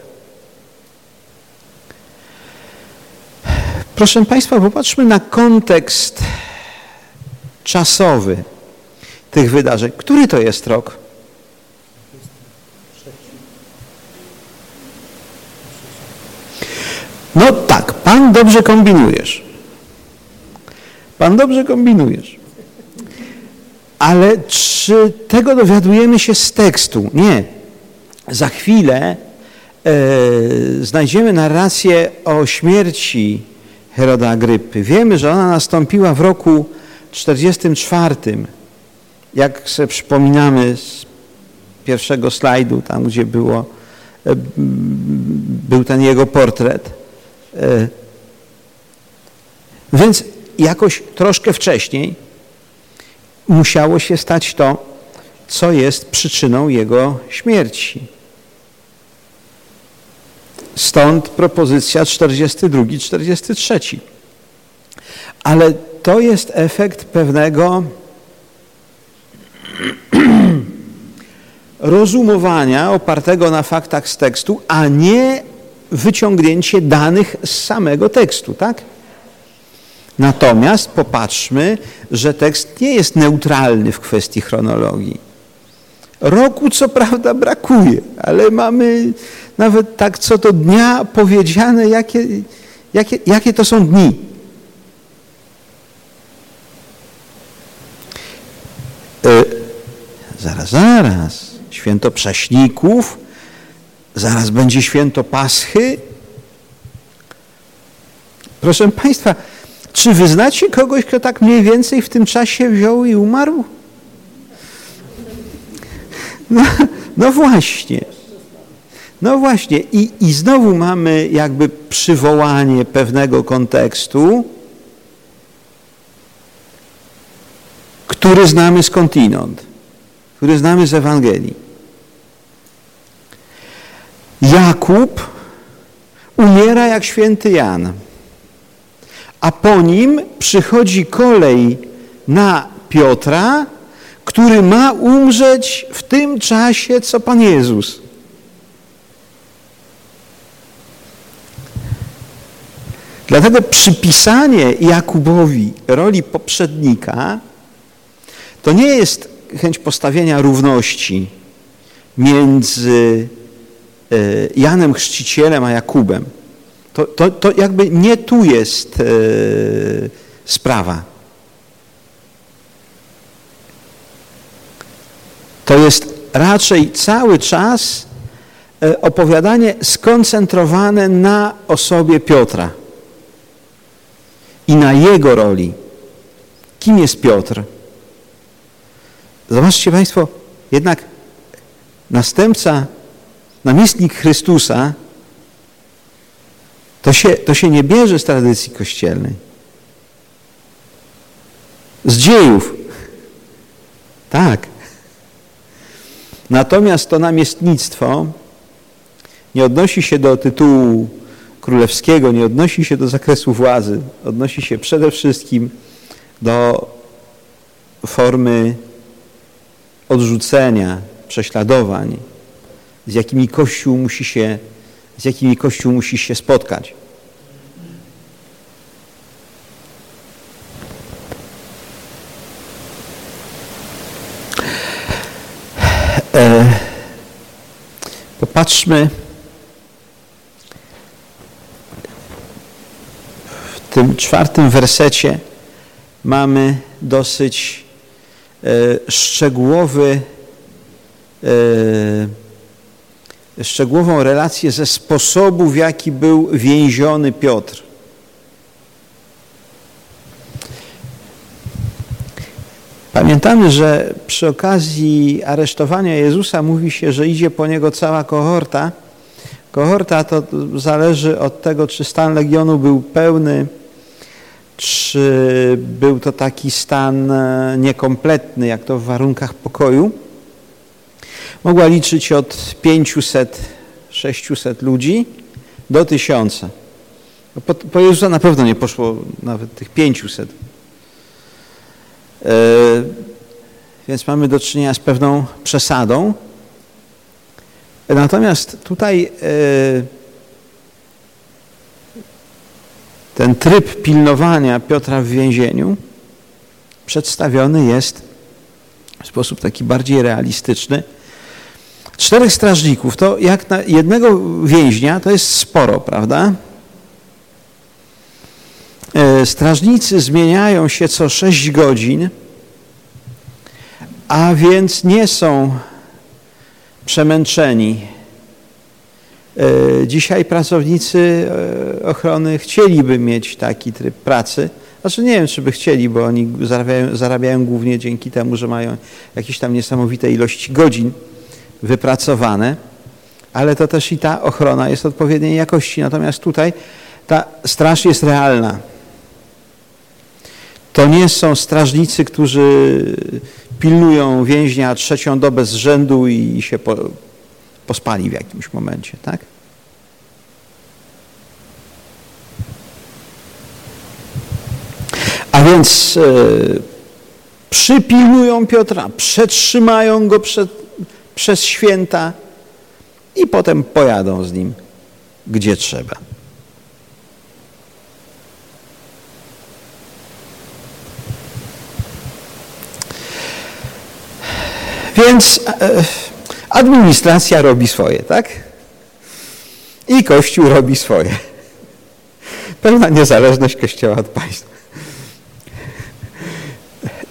Proszę Państwa, popatrzmy na kontekst czasowy tych wydarzeń. Który to jest rok? No tak, Pan dobrze kombinujesz. Pan dobrze kombinujesz. Ale czy tego dowiadujemy się z tekstu? Nie. Za chwilę e, znajdziemy narrację o śmierci Heroda Agrypy. Wiemy, że ona nastąpiła w roku 44. Jak sobie przypominamy z pierwszego slajdu, tam gdzie było, e, był ten jego portret. E, więc jakoś troszkę wcześniej musiało się stać to, co jest przyczyną jego śmierci. Stąd propozycja 42-43. Ale to jest efekt pewnego rozumowania opartego na faktach z tekstu, a nie wyciągnięcie danych z samego tekstu, tak? Natomiast popatrzmy, że tekst nie jest neutralny w kwestii chronologii. Roku co prawda brakuje, ale mamy nawet tak co do dnia powiedziane, jakie, jakie, jakie to są dni. E, zaraz, zaraz. Święto Prześników, zaraz będzie święto Paschy. Proszę Państwa, czy wyznacie kogoś, kto tak mniej więcej w tym czasie wziął i umarł? No, no właśnie. No właśnie. I, I znowu mamy jakby przywołanie pewnego kontekstu, który znamy skądinąd, który znamy z Ewangelii. Jakub umiera jak święty Jan a po nim przychodzi kolej na Piotra, który ma umrzeć w tym czasie, co Pan Jezus. Dlatego przypisanie Jakubowi roli poprzednika to nie jest chęć postawienia równości między e, Janem Chrzcicielem a Jakubem. To, to, to jakby nie tu jest e, sprawa. To jest raczej cały czas e, opowiadanie skoncentrowane na osobie Piotra i na jego roli. Kim jest Piotr? Zobaczcie Państwo, jednak następca, namiestnik Chrystusa to się, to się nie bierze z tradycji kościelnej. Z dziejów. Tak. Natomiast to namiestnictwo nie odnosi się do tytułu królewskiego, nie odnosi się do zakresu władzy. Odnosi się przede wszystkim do formy odrzucenia, prześladowań, z jakimi Kościół musi się z jakimi Kościół musi się spotkać. E, popatrzmy tym czwartym wersecie mamy dosyć e, szczegółowy, e, szczegółową relację ze sposobu, w jaki był więziony Piotr. Pamiętamy, że przy okazji aresztowania Jezusa mówi się, że idzie po niego cała kohorta. Kohorta to zależy od tego, czy stan legionu był pełny, czy był to taki stan e, niekompletny, jak to w warunkach pokoju. Mogła liczyć od 500, 600 ludzi do 1000. Po, po Jezusa na pewno nie poszło nawet tych 500. E, więc mamy do czynienia z pewną przesadą. Natomiast tutaj e, ten tryb pilnowania Piotra w więzieniu przedstawiony jest w sposób taki bardziej realistyczny. Czterech strażników, to jak na jednego więźnia to jest sporo, prawda? E, strażnicy zmieniają się co 6 godzin, a więc nie są przemęczeni. E, dzisiaj pracownicy e, ochrony chcieliby mieć taki tryb pracy. Znaczy nie wiem, czy by chcieli, bo oni zarabiają, zarabiają głównie dzięki temu, że mają jakieś tam niesamowite ilości godzin wypracowane, ale to też i ta ochrona jest odpowiedniej jakości. Natomiast tutaj ta straż jest realna. To nie są strażnicy, którzy pilnują więźnia trzecią dobę z rzędu i się po, pospali w jakimś momencie, tak? A więc e, przypilnują Piotra, przetrzymają go przed, przez święta i potem pojadą z nim, gdzie trzeba. Więc e, administracja robi swoje, tak? I Kościół robi swoje. Pełna niezależność Kościoła od państwa.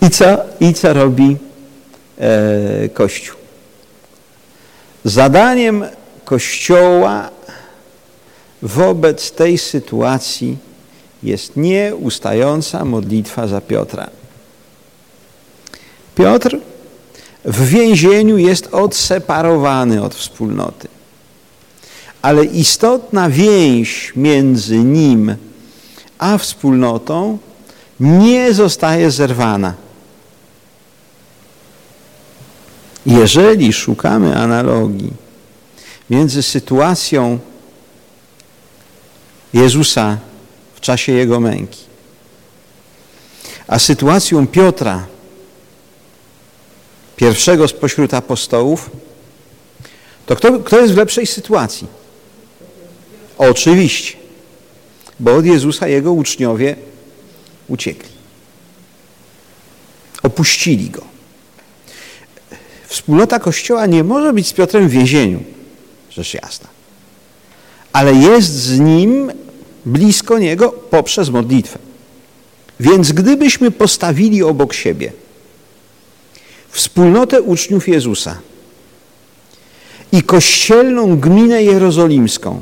I co, i co robi e, Kościół? Zadaniem Kościoła wobec tej sytuacji jest nieustająca modlitwa za Piotra. Piotr w więzieniu jest odseparowany od wspólnoty. Ale istotna więź między nim a wspólnotą nie zostaje zerwana. Jeżeli szukamy analogii między sytuacją Jezusa w czasie Jego męki, a sytuacją Piotra pierwszego spośród apostołów, to kto, kto jest w lepszej sytuacji? Oczywiście, bo od Jezusa jego uczniowie uciekli. Opuścili go. Wspólnota Kościoła nie może być z Piotrem w więzieniu, rzecz jasna. Ale jest z nim blisko niego poprzez modlitwę. Więc gdybyśmy postawili obok siebie wspólnotę uczniów Jezusa i kościelną gminę jerozolimską,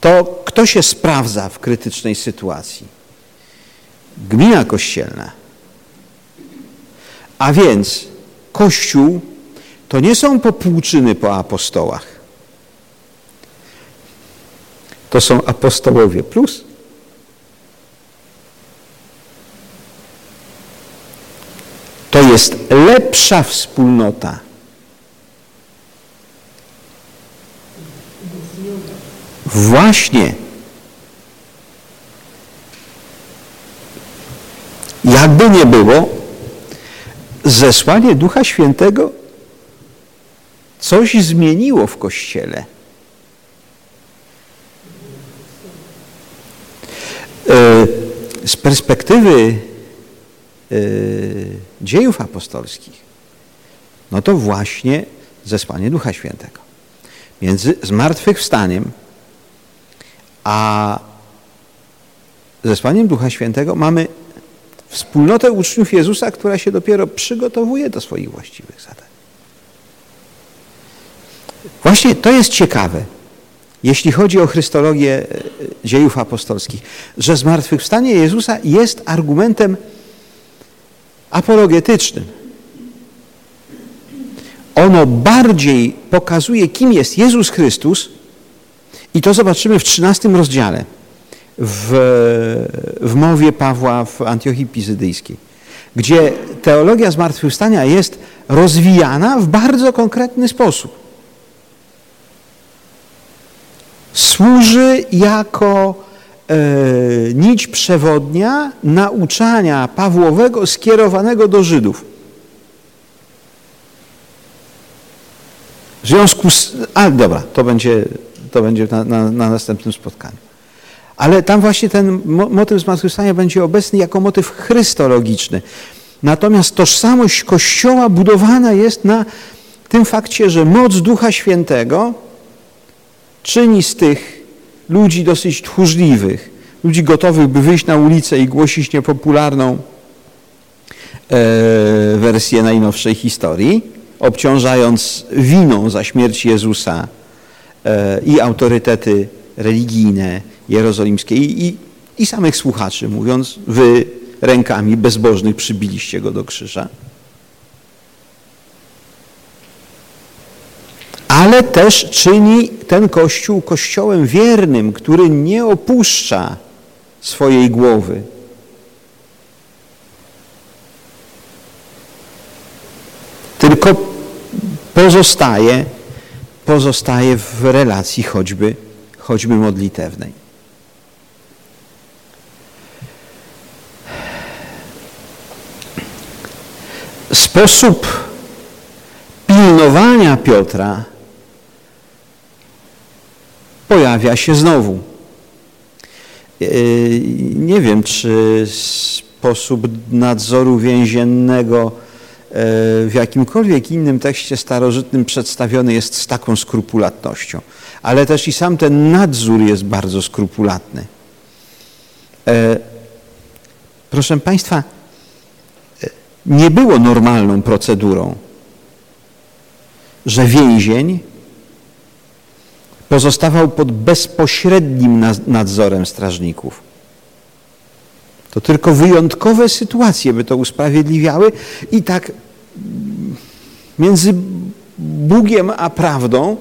to kto się sprawdza w krytycznej sytuacji? Gmina kościelna. A więc Kościół to nie są popłuczyny po apostołach. To są apostołowie plus To jest lepsza wspólnota. Właśnie. Jakby nie było, zesłanie Ducha Świętego coś zmieniło w Kościele. E, z perspektywy Y, dziejów apostolskich, no to właśnie zesłanie Ducha Świętego. Między zmartwychwstaniem a zesłaniem Ducha Świętego mamy wspólnotę uczniów Jezusa, która się dopiero przygotowuje do swoich właściwych zadań. Właśnie to jest ciekawe, jeśli chodzi o chrystologię e, dziejów apostolskich, że zmartwychwstanie Jezusa jest argumentem apologetycznym. Ono bardziej pokazuje, kim jest Jezus Chrystus i to zobaczymy w 13 rozdziale w, w mowie Pawła w Antiochii Pizydyjskiej, gdzie teologia zmartwychwstania jest rozwijana w bardzo konkretny sposób. Służy jako e, nić przewodnia nauczania Pawłowego skierowanego do Żydów. W związku z... A dobra, to będzie, to będzie na, na, na następnym spotkaniu. Ale tam właśnie ten motyw zmartwychwstania będzie obecny jako motyw chrystologiczny. Natomiast tożsamość Kościoła budowana jest na tym fakcie, że moc Ducha Świętego czyni z tych ludzi dosyć tchórzliwych, ludzi gotowych, by wyjść na ulicę i głosić niepopularną e, wersję najnowszej historii, obciążając winą za śmierć Jezusa e, i autorytety religijne jerozolimskie i, i, i samych słuchaczy, mówiąc, wy rękami bezbożnych przybiliście go do krzyża. ale też czyni ten Kościół Kościołem wiernym, który nie opuszcza swojej głowy. Tylko pozostaje, pozostaje w relacji choćby, choćby modlitewnej. Sposób pilnowania Piotra pojawia się znowu. E, nie wiem, czy sposób nadzoru więziennego e, w jakimkolwiek innym tekście starożytnym przedstawiony jest z taką skrupulatnością. Ale też i sam ten nadzór jest bardzo skrupulatny. E, proszę Państwa, nie było normalną procedurą, że więzień pozostawał pod bezpośrednim nadzorem strażników. To tylko wyjątkowe sytuacje by to usprawiedliwiały i tak między Bugiem a prawdą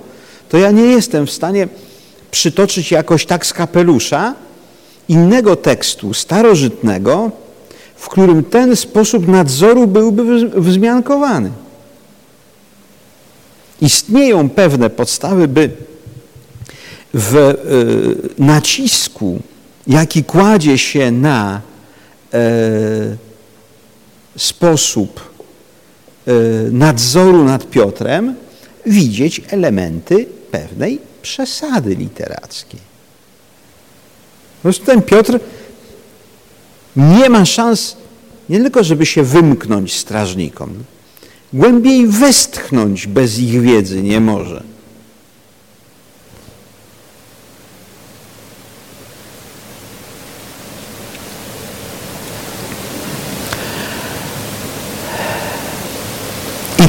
to ja nie jestem w stanie przytoczyć jakoś tak z kapelusza innego tekstu starożytnego, w którym ten sposób nadzoru byłby wzmiankowany. Istnieją pewne podstawy, by w e, nacisku, jaki kładzie się na e, sposób e, nadzoru nad Piotrem, widzieć elementy pewnej przesady literackiej. Prostu ten Piotr nie ma szans nie tylko, żeby się wymknąć strażnikom, głębiej westchnąć bez ich wiedzy nie może.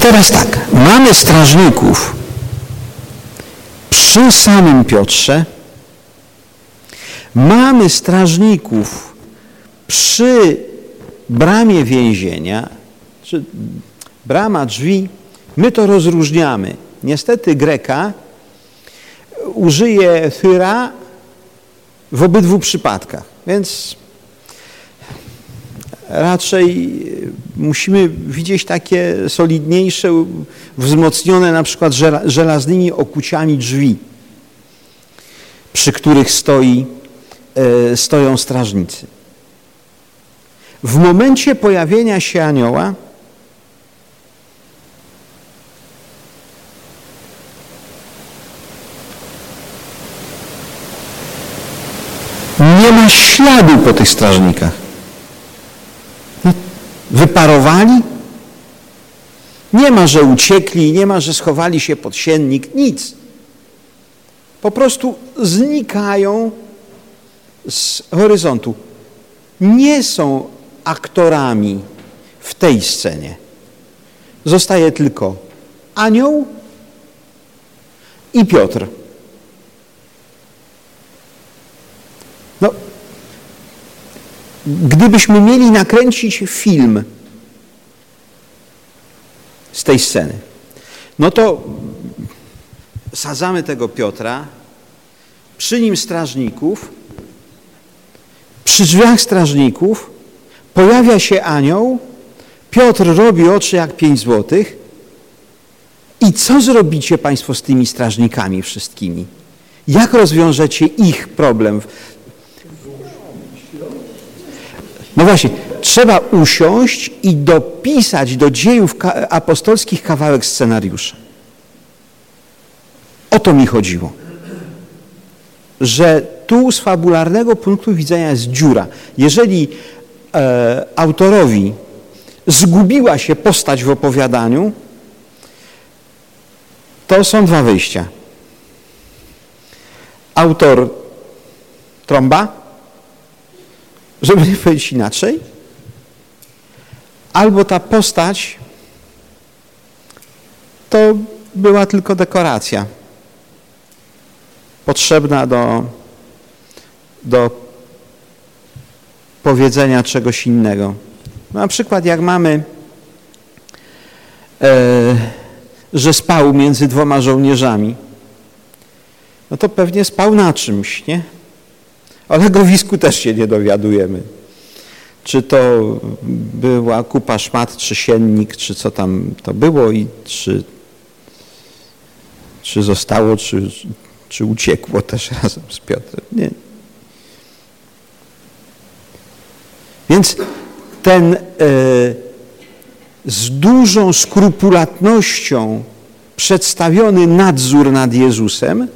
teraz tak, mamy strażników przy samym Piotrze, mamy strażników przy bramie więzienia, czy brama, drzwi, my to rozróżniamy. Niestety Greka użyje thyra w obydwu przypadkach, więc raczej musimy widzieć takie solidniejsze, wzmocnione na przykład żelaznymi okuciami drzwi, przy których stoi, e, stoją strażnicy. W momencie pojawienia się anioła nie ma śladu po tych strażnikach wyparowali? Nie ma, że uciekli, nie ma, że schowali się pod siennik, nic. Po prostu znikają z horyzontu. nie są aktorami w tej scenie. Zostaje tylko anioł i Piotr. No, gdybyśmy mieli nakręcić film z tej sceny, no to sadzamy tego Piotra, przy nim strażników, przy drzwiach strażników pojawia się anioł, Piotr robi oczy jak pięć złotych i co zrobicie Państwo z tymi strażnikami wszystkimi? Jak rozwiążecie ich problem? No właśnie, trzeba usiąść i dopisać do dziejów apostolskich kawałek scenariusza. O to mi chodziło. Że tu z fabularnego punktu widzenia jest dziura. Jeżeli e, autorowi zgubiła się postać w opowiadaniu, to są dwa wyjścia. Autor trąba, żeby nie powiedzieć inaczej, albo ta postać to była tylko dekoracja potrzebna do, do powiedzenia czegoś innego. Na przykład jak mamy, e, że spał między dwoma żołnierzami, no to pewnie spał na czymś, nie? O legowisku też się nie dowiadujemy. Czy to była kupa szmat, czy siennik, czy co tam to było i czy, czy zostało, czy, czy uciekło też razem z Piotrem. Nie. Więc ten e, z dużą skrupulatnością przedstawiony nadzór nad Jezusem,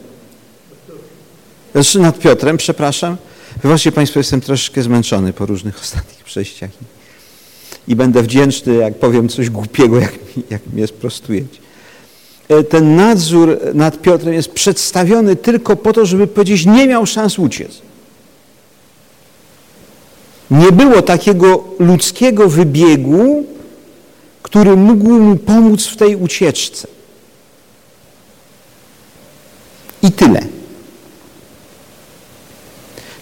znaczy nad Piotrem, przepraszam, wybaczcie Państwo, jestem troszeczkę zmęczony po różnych ostatnich przejściach i, i będę wdzięczny, jak powiem coś głupiego, jak, jak mnie sprostujecie. E, ten nadzór nad Piotrem jest przedstawiony tylko po to, żeby powiedzieć, nie miał szans uciec. Nie było takiego ludzkiego wybiegu, który mógł mu pomóc w tej ucieczce. I tyle.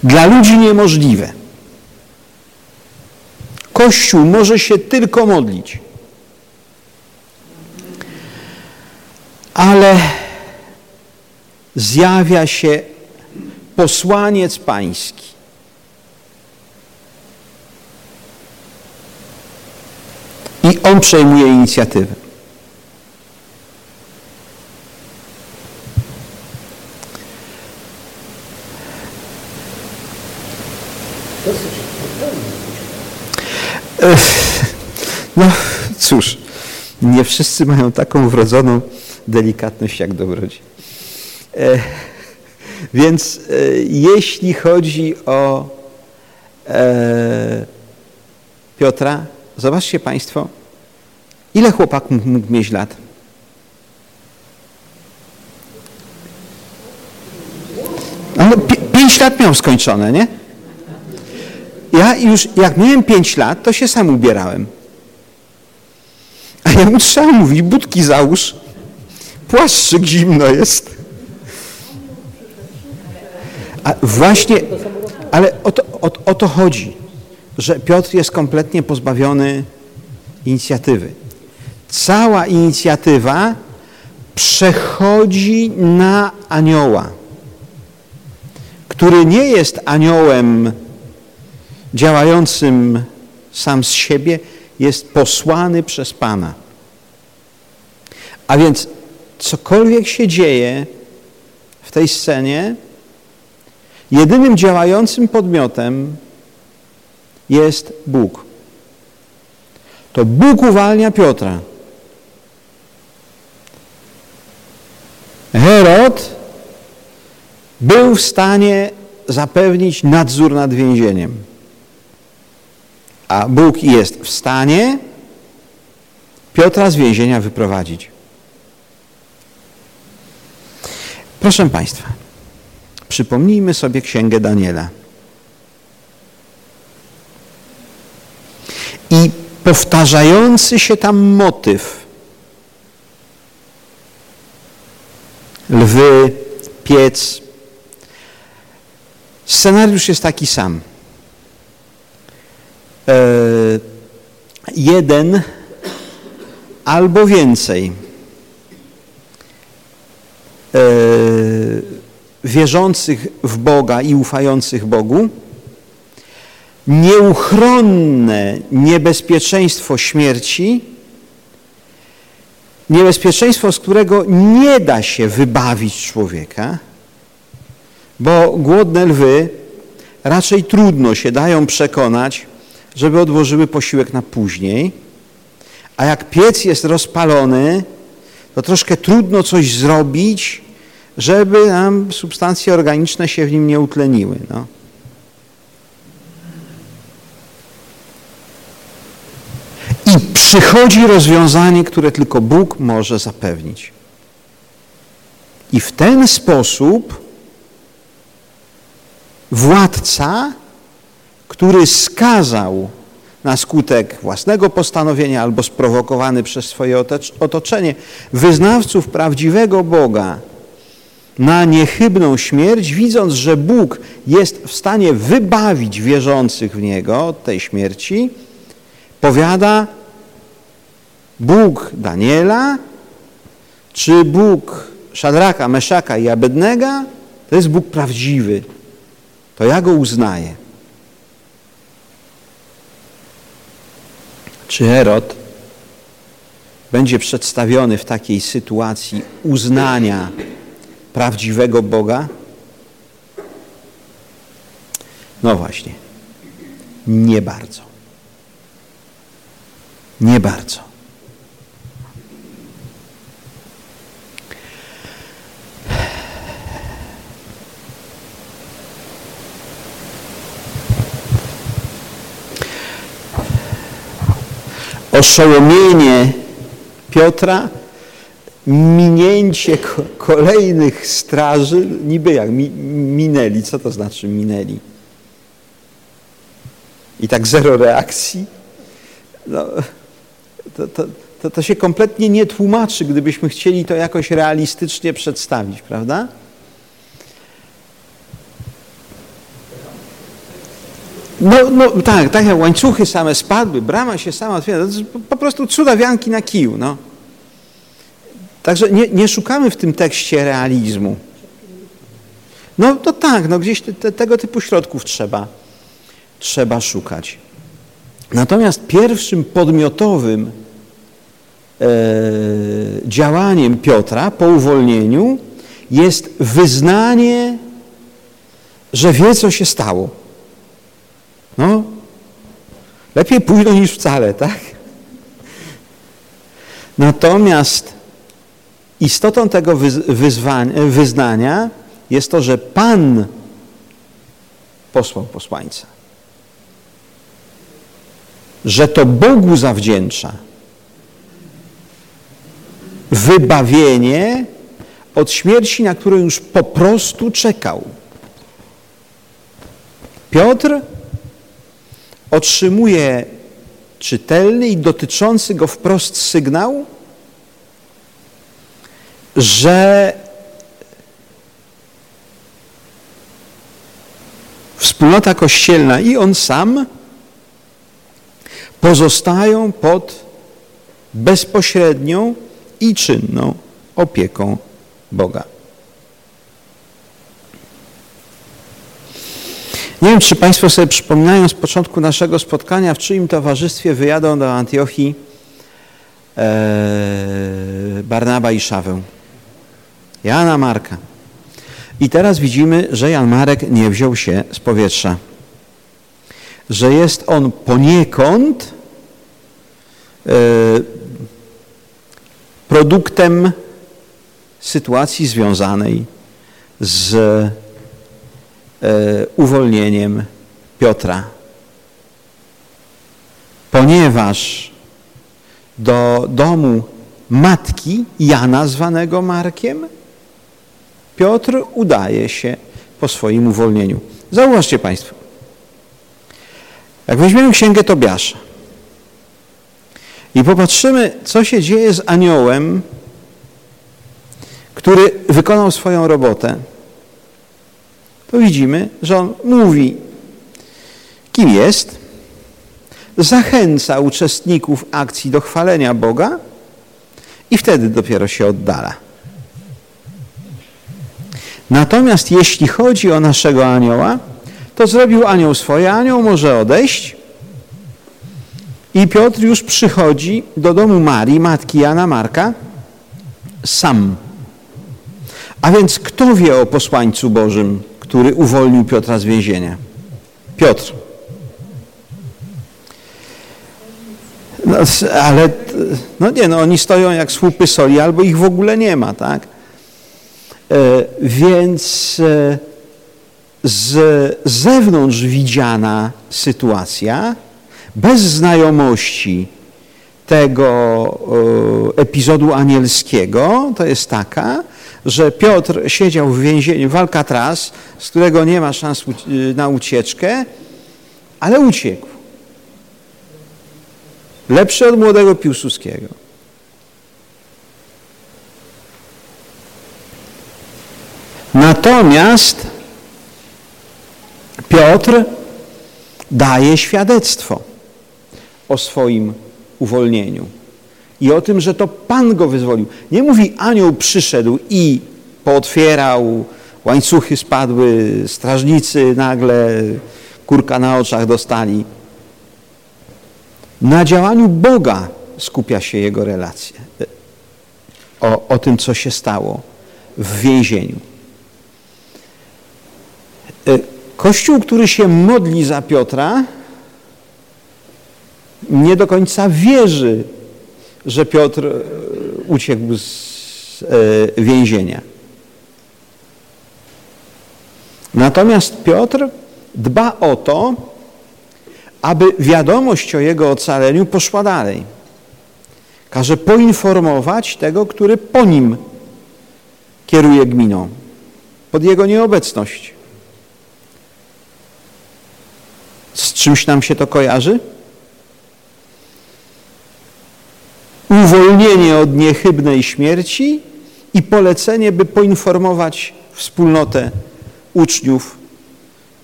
Dla ludzi niemożliwe. Kościół może się tylko modlić. Ale zjawia się posłaniec pański. I on przejmuje inicjatywę. No cóż, nie wszyscy mają taką wrodzoną delikatność jak dobrodziej. Więc e, jeśli chodzi o e, Piotra, zobaczcie Państwo, ile chłopak mógł mieć lat? No, pięć lat miał skończone, nie? Ja już, jak miałem pięć lat, to się sam ubierałem. A ja mu trzeba mówić, budki załóż, płaszczyk zimno jest. A właśnie, ale o to, o, o to chodzi, że Piotr jest kompletnie pozbawiony inicjatywy. Cała inicjatywa przechodzi na anioła, który nie jest aniołem działającym sam z siebie, jest posłany przez Pana. A więc cokolwiek się dzieje w tej scenie, jedynym działającym podmiotem jest Bóg. To Bóg uwalnia Piotra. Herod był w stanie zapewnić nadzór nad więzieniem. A Bóg jest w stanie Piotra z więzienia wyprowadzić. Proszę Państwa, przypomnijmy sobie Księgę Daniela. I powtarzający się tam motyw. Lwy, piec. Scenariusz jest taki sam. E, jeden albo więcej e, wierzących w Boga i ufających Bogu, nieuchronne niebezpieczeństwo śmierci, niebezpieczeństwo, z którego nie da się wybawić człowieka, bo głodne lwy raczej trudno się dają przekonać, żeby odłożyły posiłek na później, a jak piec jest rozpalony, to troszkę trudno coś zrobić, żeby nam substancje organiczne się w nim nie utleniły. No. Przychodzi rozwiązanie, które tylko Bóg może zapewnić. I w ten sposób władca, który skazał na skutek własnego postanowienia albo sprowokowany przez swoje otoczenie wyznawców prawdziwego Boga na niechybną śmierć, widząc, że Bóg jest w stanie wybawić wierzących w Niego od tej śmierci, powiada Bóg Daniela, czy Bóg Szadraka, Meszaka i Abednego, to jest Bóg prawdziwy. To ja go uznaję. Czy Herod będzie przedstawiony w takiej sytuacji uznania prawdziwego Boga? No właśnie, nie bardzo. Nie bardzo. Oszołomienie Piotra, minięcie kolejnych straży, niby jak minęli. Co to znaczy minęli? I tak zero reakcji? No, to, to, to, to się kompletnie nie tłumaczy, gdybyśmy chcieli to jakoś realistycznie przedstawić, prawda? No, no tak, tak jak łańcuchy same spadły, brama się sama otwiera, to jest po prostu cudawianki na kiju. No. Także nie, nie szukamy w tym tekście realizmu. No to tak, no gdzieś te, te, tego typu środków trzeba, trzeba szukać. Natomiast pierwszym podmiotowym e, działaniem Piotra po uwolnieniu jest wyznanie, że wie, co się stało. Lepiej późno niż wcale, tak? Natomiast istotą tego wyznania jest to, że Pan posłał posłańca. Że to Bogu zawdzięcza wybawienie od śmierci, na którą już po prostu czekał. Piotr otrzymuje czytelny i dotyczący go wprost sygnał, że wspólnota kościelna i on sam pozostają pod bezpośrednią i czynną opieką Boga. Nie wiem, czy Państwo sobie przypominają z początku naszego spotkania, w czyim towarzystwie wyjadą do Antiochii e, Barnaba i Szawę. Jana Marka. I teraz widzimy, że Jan Marek nie wziął się z powietrza. Że jest on poniekąd e, produktem sytuacji związanej z uwolnieniem Piotra. Ponieważ do domu matki Jana zwanego Markiem Piotr udaje się po swoim uwolnieniu. Zauważcie Państwo, jak weźmiemy księgę Tobiasza, i popatrzymy, co się dzieje z aniołem, który wykonał swoją robotę, to widzimy, że on mówi, kim jest, zachęca uczestników akcji do chwalenia Boga i wtedy dopiero się oddala. Natomiast jeśli chodzi o naszego anioła, to zrobił anioł swoje, anioł może odejść i Piotr już przychodzi do domu Marii, matki Jana Marka, sam. A więc kto wie o posłańcu Bożym, który uwolnił Piotra z więzienia? Piotr. No, ale, no nie, no oni stoją jak słupy soli, albo ich w ogóle nie ma, tak? E, więc e, z zewnątrz widziana sytuacja, bez znajomości tego e, epizodu anielskiego, to jest taka, że Piotr siedział w więzieniu w Alcatraz, z którego nie ma szans na ucieczkę, ale uciekł. Lepszy od młodego Piłsudskiego. Natomiast Piotr daje świadectwo o swoim uwolnieniu i o tym, że to Pan go wyzwolił. Nie mówi anioł przyszedł i pootwierał, łańcuchy spadły, strażnicy nagle kurka na oczach dostali. Na działaniu Boga skupia się jego relacje. O, o tym, co się stało w więzieniu. E, Kościół, który się modli za Piotra, nie do końca wierzy, że Piotr e, uciekł z e, więzienia. Natomiast Piotr dba o to, aby wiadomość o jego ocaleniu poszła dalej. Każe poinformować tego, który po nim kieruje gminą, pod jego nieobecność. Z czymś nam się to kojarzy? Uwolnienie od niechybnej śmierci i polecenie, by poinformować wspólnotę uczniów,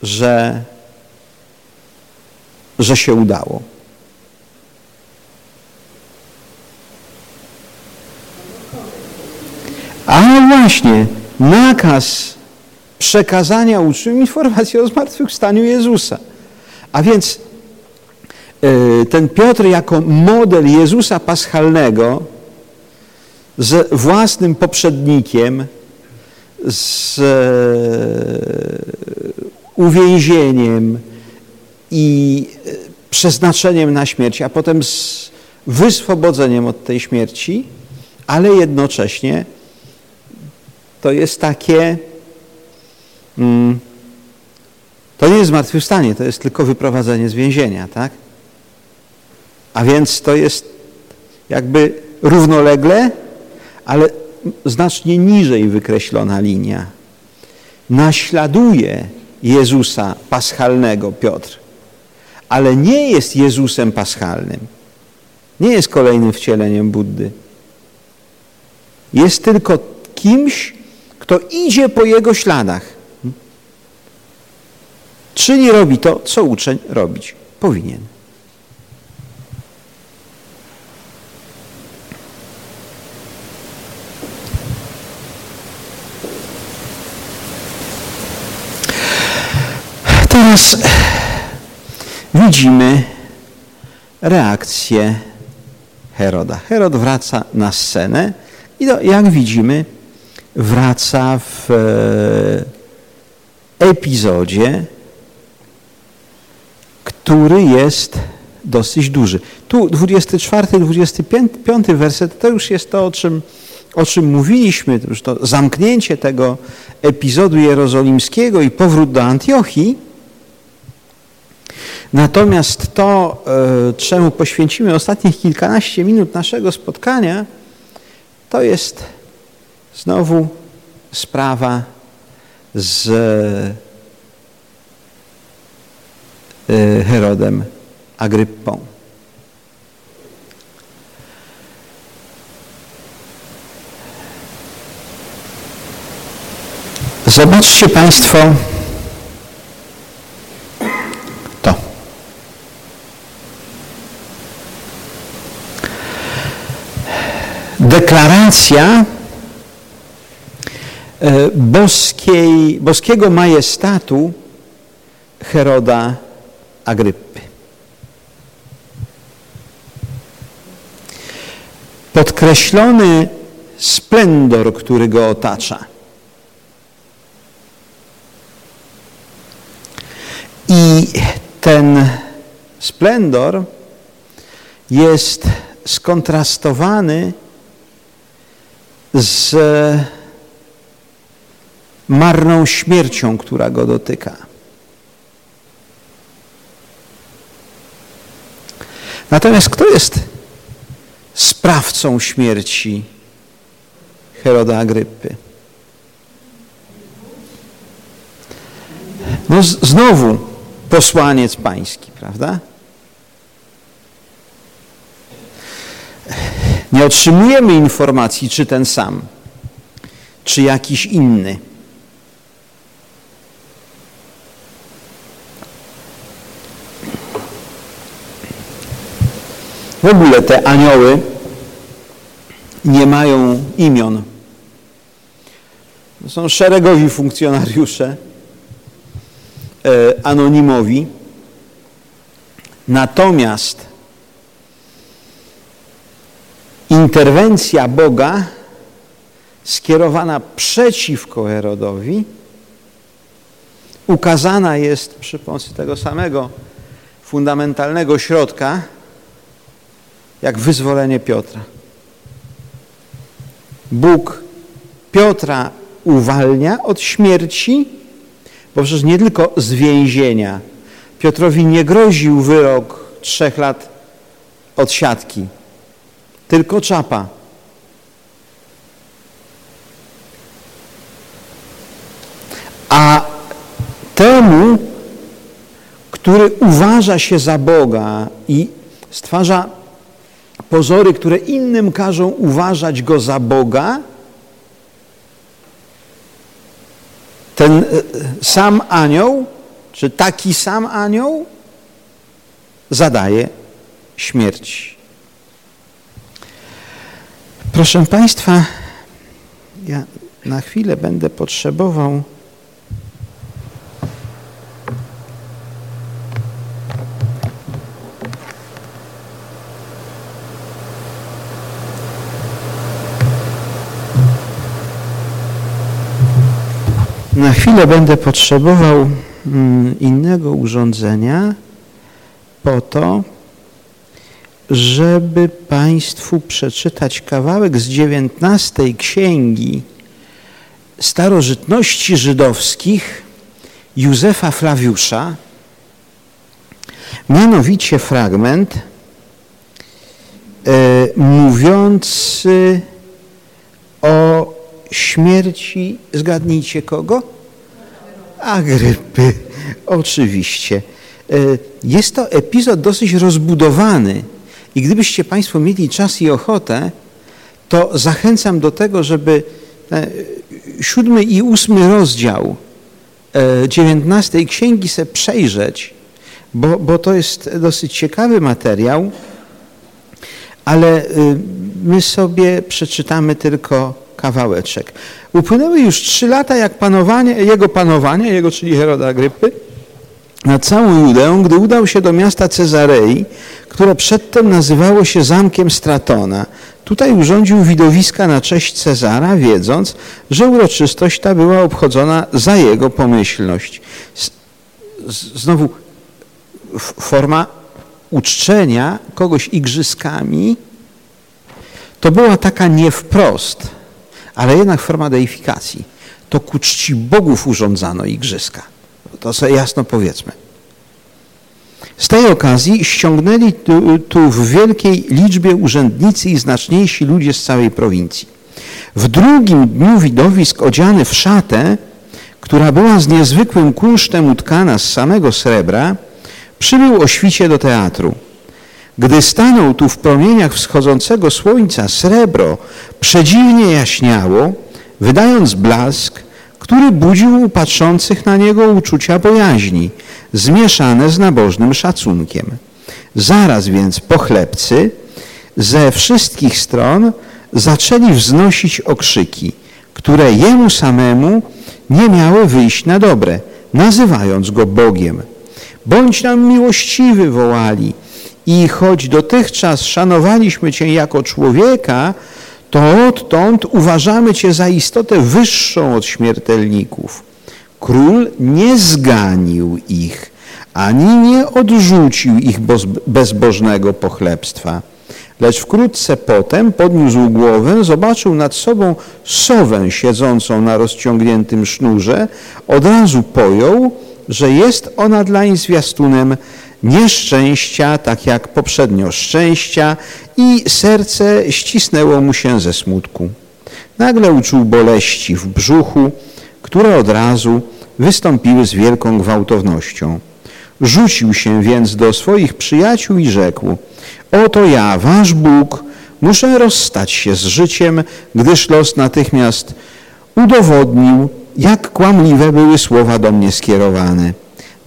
że, że się udało. A właśnie, nakaz przekazania uczniom informacji o zmartwychwstaniu Jezusa. A więc ten Piotr jako model Jezusa Paschalnego z własnym poprzednikiem, z e, uwięzieniem i e, przeznaczeniem na śmierć, a potem z wyswobodzeniem od tej śmierci, ale jednocześnie to jest takie mm, to nie jest zmartwychwstanie, to jest tylko wyprowadzenie z więzienia, tak? A więc to jest jakby równolegle, ale znacznie niżej wykreślona linia. Naśladuje Jezusa paschalnego Piotr, ale nie jest Jezusem paschalnym. Nie jest kolejnym wcieleniem Buddy. Jest tylko kimś, kto idzie po jego śladach. Czyli robi to, co uczeń robić powinien. Teraz widzimy reakcję Heroda. Herod wraca na scenę i jak widzimy wraca w e, epizodzie, który jest dosyć duży. Tu 24, 25 werset to już jest to, o czym, o czym mówiliśmy, to już to zamknięcie tego epizodu jerozolimskiego i powrót do Antiochii. Natomiast to, e, czemu poświęcimy ostatnich kilkanaście minut naszego spotkania, to jest znowu sprawa z e, Herodem Agryppą. Zobaczcie Państwo, Deklaracja e, boskiej, boskiego majestatu Heroda Agrypy. Podkreślony splendor, który go otacza. I ten splendor jest skontrastowany z marną śmiercią, która go dotyka. Natomiast kto jest sprawcą śmierci Heroda Agrypy? No znowu posłaniec pański, prawda? Nie otrzymujemy informacji, czy ten sam, czy jakiś inny. W ogóle te anioły nie mają imion. Są szeregowi funkcjonariusze, e, anonimowi. Natomiast interwencja Boga skierowana przeciwko Herodowi ukazana jest przy pomocy tego samego fundamentalnego środka, jak wyzwolenie Piotra. Bóg Piotra uwalnia od śmierci, bo przecież nie tylko z więzienia. Piotrowi nie groził wyrok trzech lat od siatki, tylko czapa. A temu, który uważa się za Boga i stwarza pozory, które innym każą uważać go za Boga, ten e, sam anioł, czy taki sam anioł zadaje śmierć. Proszę Państwa, ja na chwilę będę potrzebował Na chwilę będę potrzebował mm, innego urządzenia po to, żeby Państwu przeczytać kawałek z dziewiętnastej księgi starożytności żydowskich Józefa Flawiusza, mianowicie fragment e, mówiący o śmierci, zgadnijcie kogo? Agrypy, oczywiście. E, jest to epizod dosyć rozbudowany i gdybyście Państwo mieli czas i ochotę, to zachęcam do tego, żeby e, siódmy i ósmy rozdział e, dziewiętnastej księgi se przejrzeć, bo, bo to jest dosyć ciekawy materiał, ale my sobie przeczytamy tylko kawałeczek. Upłynęły już trzy lata jak panowanie, jego panowania, jego czyli Heroda Agrypy, na całą Judeę, gdy udał się do miasta Cezarei, które przedtem nazywało się Zamkiem Stratona. Tutaj urządził widowiska na cześć Cezara, wiedząc, że uroczystość ta była obchodzona za jego pomyślność. Znowu forma uczczenia kogoś igrzyskami to była taka nie wprost, ale jednak forma deifikacji. To ku czci bogów urządzano igrzyska. To sobie jasno powiedzmy. Z tej okazji ściągnęli tu, tu w wielkiej liczbie urzędnicy i znaczniejsi ludzie z całej prowincji. W drugim dniu widowisk odziany w szatę, która była z niezwykłym kunsztem utkana z samego srebra, przybył o świcie do teatru. Gdy stanął tu w promieniach wschodzącego słońca, srebro przedziwnie jaśniało, wydając blask, który budził u patrzących na niego uczucia bojaźni, zmieszane z nabożnym szacunkiem. Zaraz więc pochlebcy ze wszystkich stron zaczęli wznosić okrzyki, które jemu samemu nie miały wyjść na dobre, nazywając go Bogiem. Bądź nam miłościwy, wołali, i choć dotychczas szanowaliśmy Cię jako człowieka, to odtąd uważamy Cię za istotę wyższą od śmiertelników. Król nie zganił ich, ani nie odrzucił ich bezbożnego pochlebstwa. Lecz wkrótce potem podniósł głowę, zobaczył nad sobą sowę siedzącą na rozciągniętym sznurze, od razu pojął, że jest ona dlań zwiastunem nieszczęścia, tak jak poprzednio szczęścia i serce ścisnęło mu się ze smutku. Nagle uczuł boleści w brzuchu, które od razu wystąpiły z wielką gwałtownością. Rzucił się więc do swoich przyjaciół i rzekł, oto ja, wasz Bóg, muszę rozstać się z życiem, gdyż los natychmiast udowodnił, jak kłamliwe były słowa do mnie skierowane.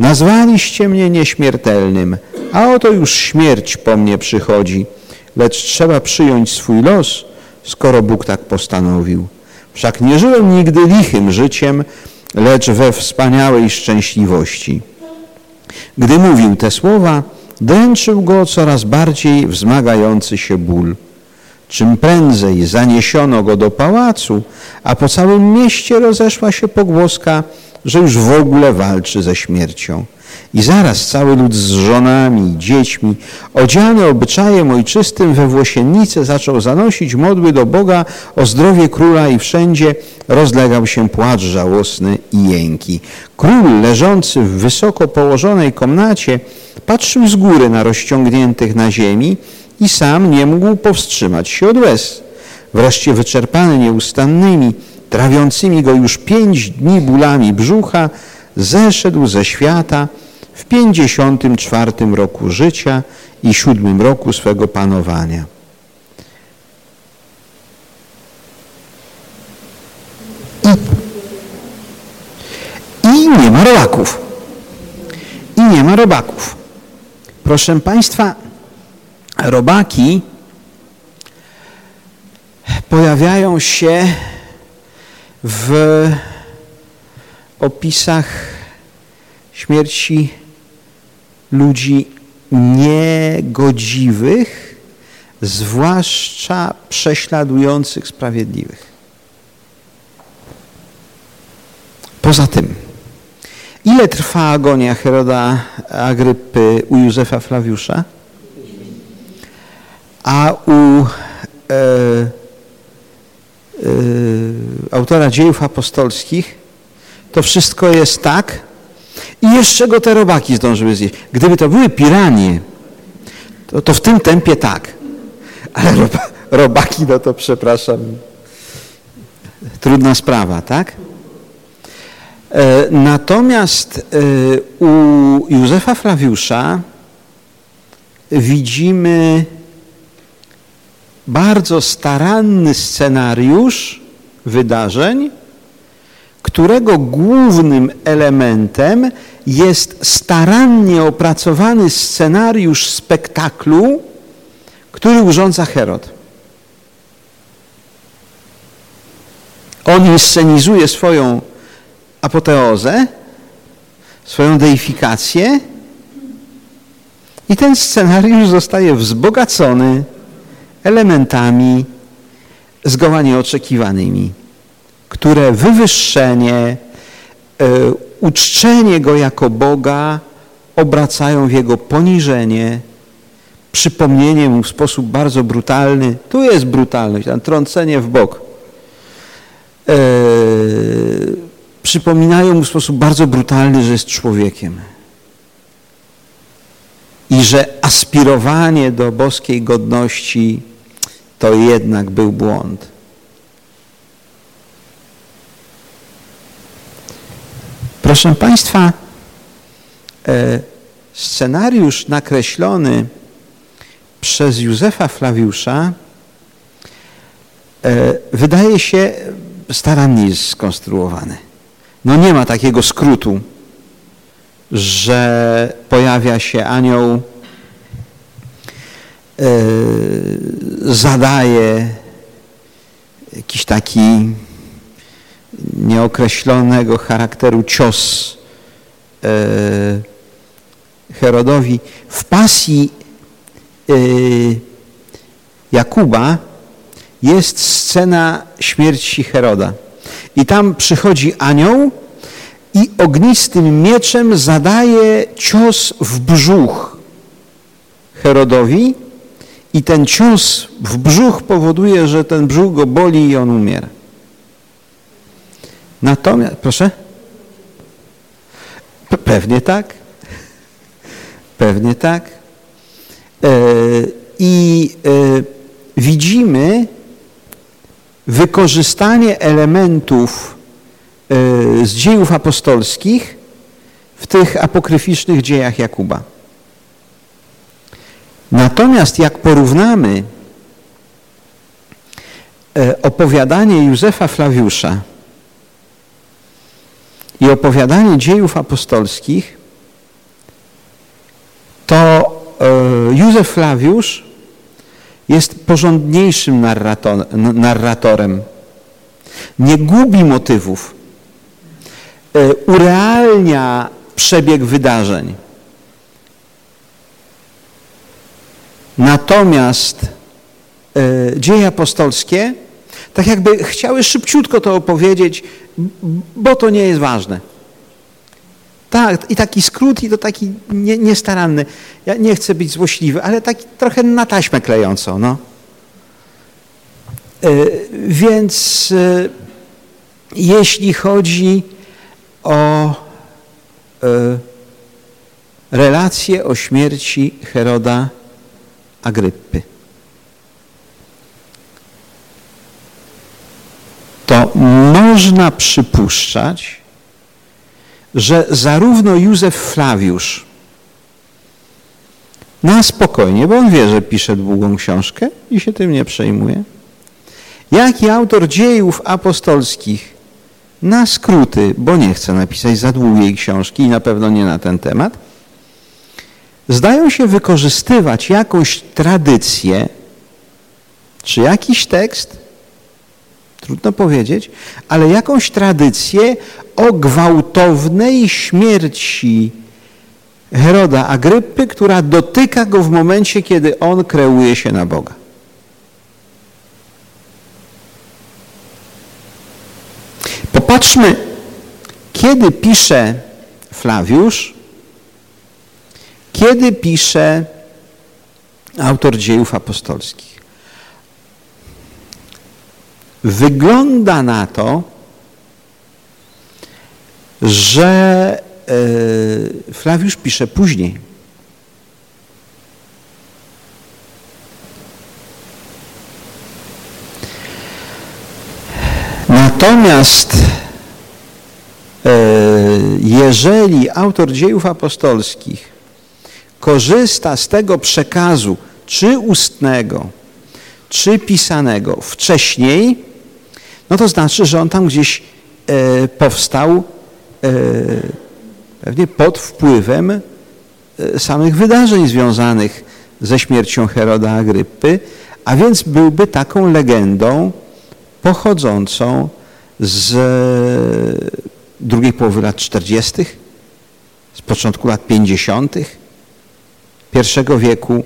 Nazwaliście mnie nieśmiertelnym, a oto już śmierć po mnie przychodzi. Lecz trzeba przyjąć swój los, skoro Bóg tak postanowił. Wszak nie żyłem nigdy lichym życiem, lecz we wspaniałej szczęśliwości. Gdy mówił te słowa, dręczył go coraz bardziej wzmagający się ból. Czym prędzej zaniesiono go do pałacu, a po całym mieście rozeszła się pogłoska, że już w ogóle walczy ze śmiercią. I zaraz cały lud z żonami, dziećmi, odziany obyczajem ojczystym we włosiennice zaczął zanosić modły do Boga o zdrowie króla i wszędzie rozlegał się płacz żałosny i jęki. Król leżący w wysoko położonej komnacie patrzył z góry na rozciągniętych na ziemi i sam nie mógł powstrzymać się od łez. Wreszcie wyczerpany nieustannymi, trawiącymi go już pięć dni bólami brzucha, zeszedł ze świata w pięćdziesiątym czwartym roku życia i siódmym roku swego panowania. I, I nie ma robaków. I nie ma robaków. Proszę Państwa, robaki pojawiają się w opisach śmierci ludzi niegodziwych, zwłaszcza prześladujących sprawiedliwych. Poza tym, ile trwa agonia Heroda Agrypy u Józefa Flawiusza? A u e, Y, autora dziejów apostolskich, to wszystko jest tak i jeszcze go te robaki zdążyły zjeść. Gdyby to były piranie, to, to w tym tempie tak. Ale roba, robaki, no to przepraszam, trudna sprawa, tak? E, natomiast e, u Józefa Flawiusza widzimy bardzo staranny scenariusz wydarzeń, którego głównym elementem jest starannie opracowany scenariusz spektaklu, który urządza Herod. On inscenizuje swoją apoteozę, swoją deifikację i ten scenariusz zostaje wzbogacony elementami zgoła nieoczekiwanymi, które wywyższenie, e, uczczenie Go jako Boga obracają w Jego poniżenie, przypomnienie Mu w sposób bardzo brutalny. Tu jest brutalność, tam trącenie w bok. E, przypominają Mu w sposób bardzo brutalny, że jest człowiekiem i że aspirowanie do boskiej godności to jednak był błąd. Proszę Państwa, e, scenariusz nakreślony przez Józefa Flawiusza e, wydaje się starannie skonstruowany. No nie ma takiego skrótu, że pojawia się anioł, yy, zadaje jakiś taki nieokreślonego charakteru cios yy, Herodowi. W pasji yy, Jakuba jest scena śmierci Heroda. I tam przychodzi anioł i ognistym mieczem zadaje cios w brzuch Herodowi i ten cios w brzuch powoduje, że ten brzuch go boli i on umiera. Natomiast, proszę? Pewnie tak. Pewnie tak. E, I e, widzimy wykorzystanie elementów e, z dziejów apostolskich w tych apokryficznych dziejach Jakuba. Natomiast jak porównamy opowiadanie Józefa Flawiusza i opowiadanie dziejów apostolskich, to Józef Flawiusz jest porządniejszym narratorem. Nie gubi motywów. Urealnia przebieg wydarzeń. Natomiast dzieje apostolskie tak jakby chciały szybciutko to opowiedzieć, bo to nie jest ważne. Tak, i taki skrót, i to taki nie, niestaranny. Ja nie chcę być złośliwy, ale taki trochę na taśmę klejącą. No. Yy, więc yy, jeśli chodzi o yy, relację o śmierci Heroda Agryppy, to można przypuszczać, że zarówno Józef Flawiusz na spokojnie, bo on wie, że pisze długą książkę i się tym nie przejmuje, jak i autor dziejów apostolskich na skróty, bo nie chce napisać za długiej książki i na pewno nie na ten temat, zdają się wykorzystywać jakąś tradycję czy jakiś tekst, trudno powiedzieć, ale jakąś tradycję o gwałtownej śmierci Heroda Agrypy, która dotyka go w momencie, kiedy on kreuje się na Boga. Popatrzmy, kiedy pisze Flawiusz, kiedy pisze autor dziejów apostolskich. Wygląda na to, że e, Flawiusz pisze później. Natomiast e, jeżeli autor dziejów apostolskich korzysta z tego przekazu, czy ustnego, czy pisanego wcześniej, no to znaczy, że on tam gdzieś e, powstał E, pewnie pod wpływem e, samych wydarzeń związanych ze śmiercią Heroda Agrypy, a więc byłby taką legendą pochodzącą z drugiej połowy lat 40., z początku lat 50., pierwszego wieku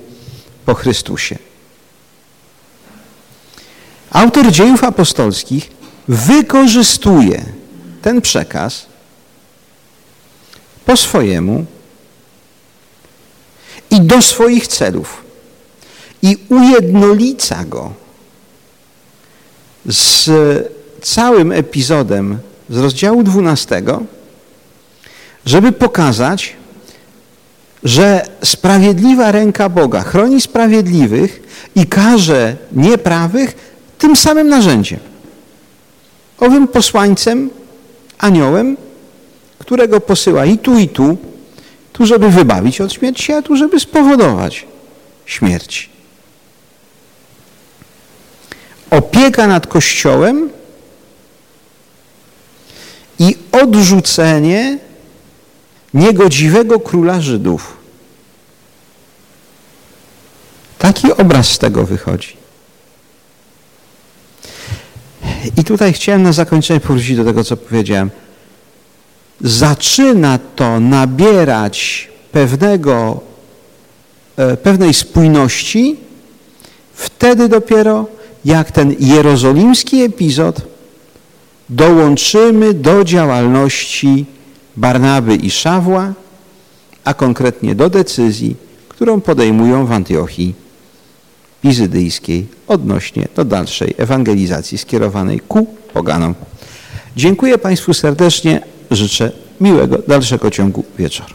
po Chrystusie. Autor dziejów apostolskich wykorzystuje ten przekaz po swojemu i do swoich celów i ujednolica go z całym epizodem z rozdziału 12, żeby pokazać, że sprawiedliwa ręka Boga chroni sprawiedliwych i karze nieprawych tym samym narzędziem. Owym posłańcem, aniołem, którego posyła i tu, i tu, tu, żeby wybawić od śmierci, a tu, żeby spowodować śmierć. Opieka nad Kościołem i odrzucenie niegodziwego króla Żydów. Taki obraz z tego wychodzi. I tutaj chciałem na zakończenie powrócić do tego, co powiedziałem. Zaczyna to nabierać pewnego, e, pewnej spójności wtedy dopiero, jak ten jerozolimski epizod dołączymy do działalności Barnaby i Szawła, a konkretnie do decyzji, którą podejmują w Antiochii Pizydyjskiej odnośnie do dalszej ewangelizacji skierowanej ku poganom. Dziękuję Państwu serdecznie, życzę miłego dalszego ciągu wieczoru.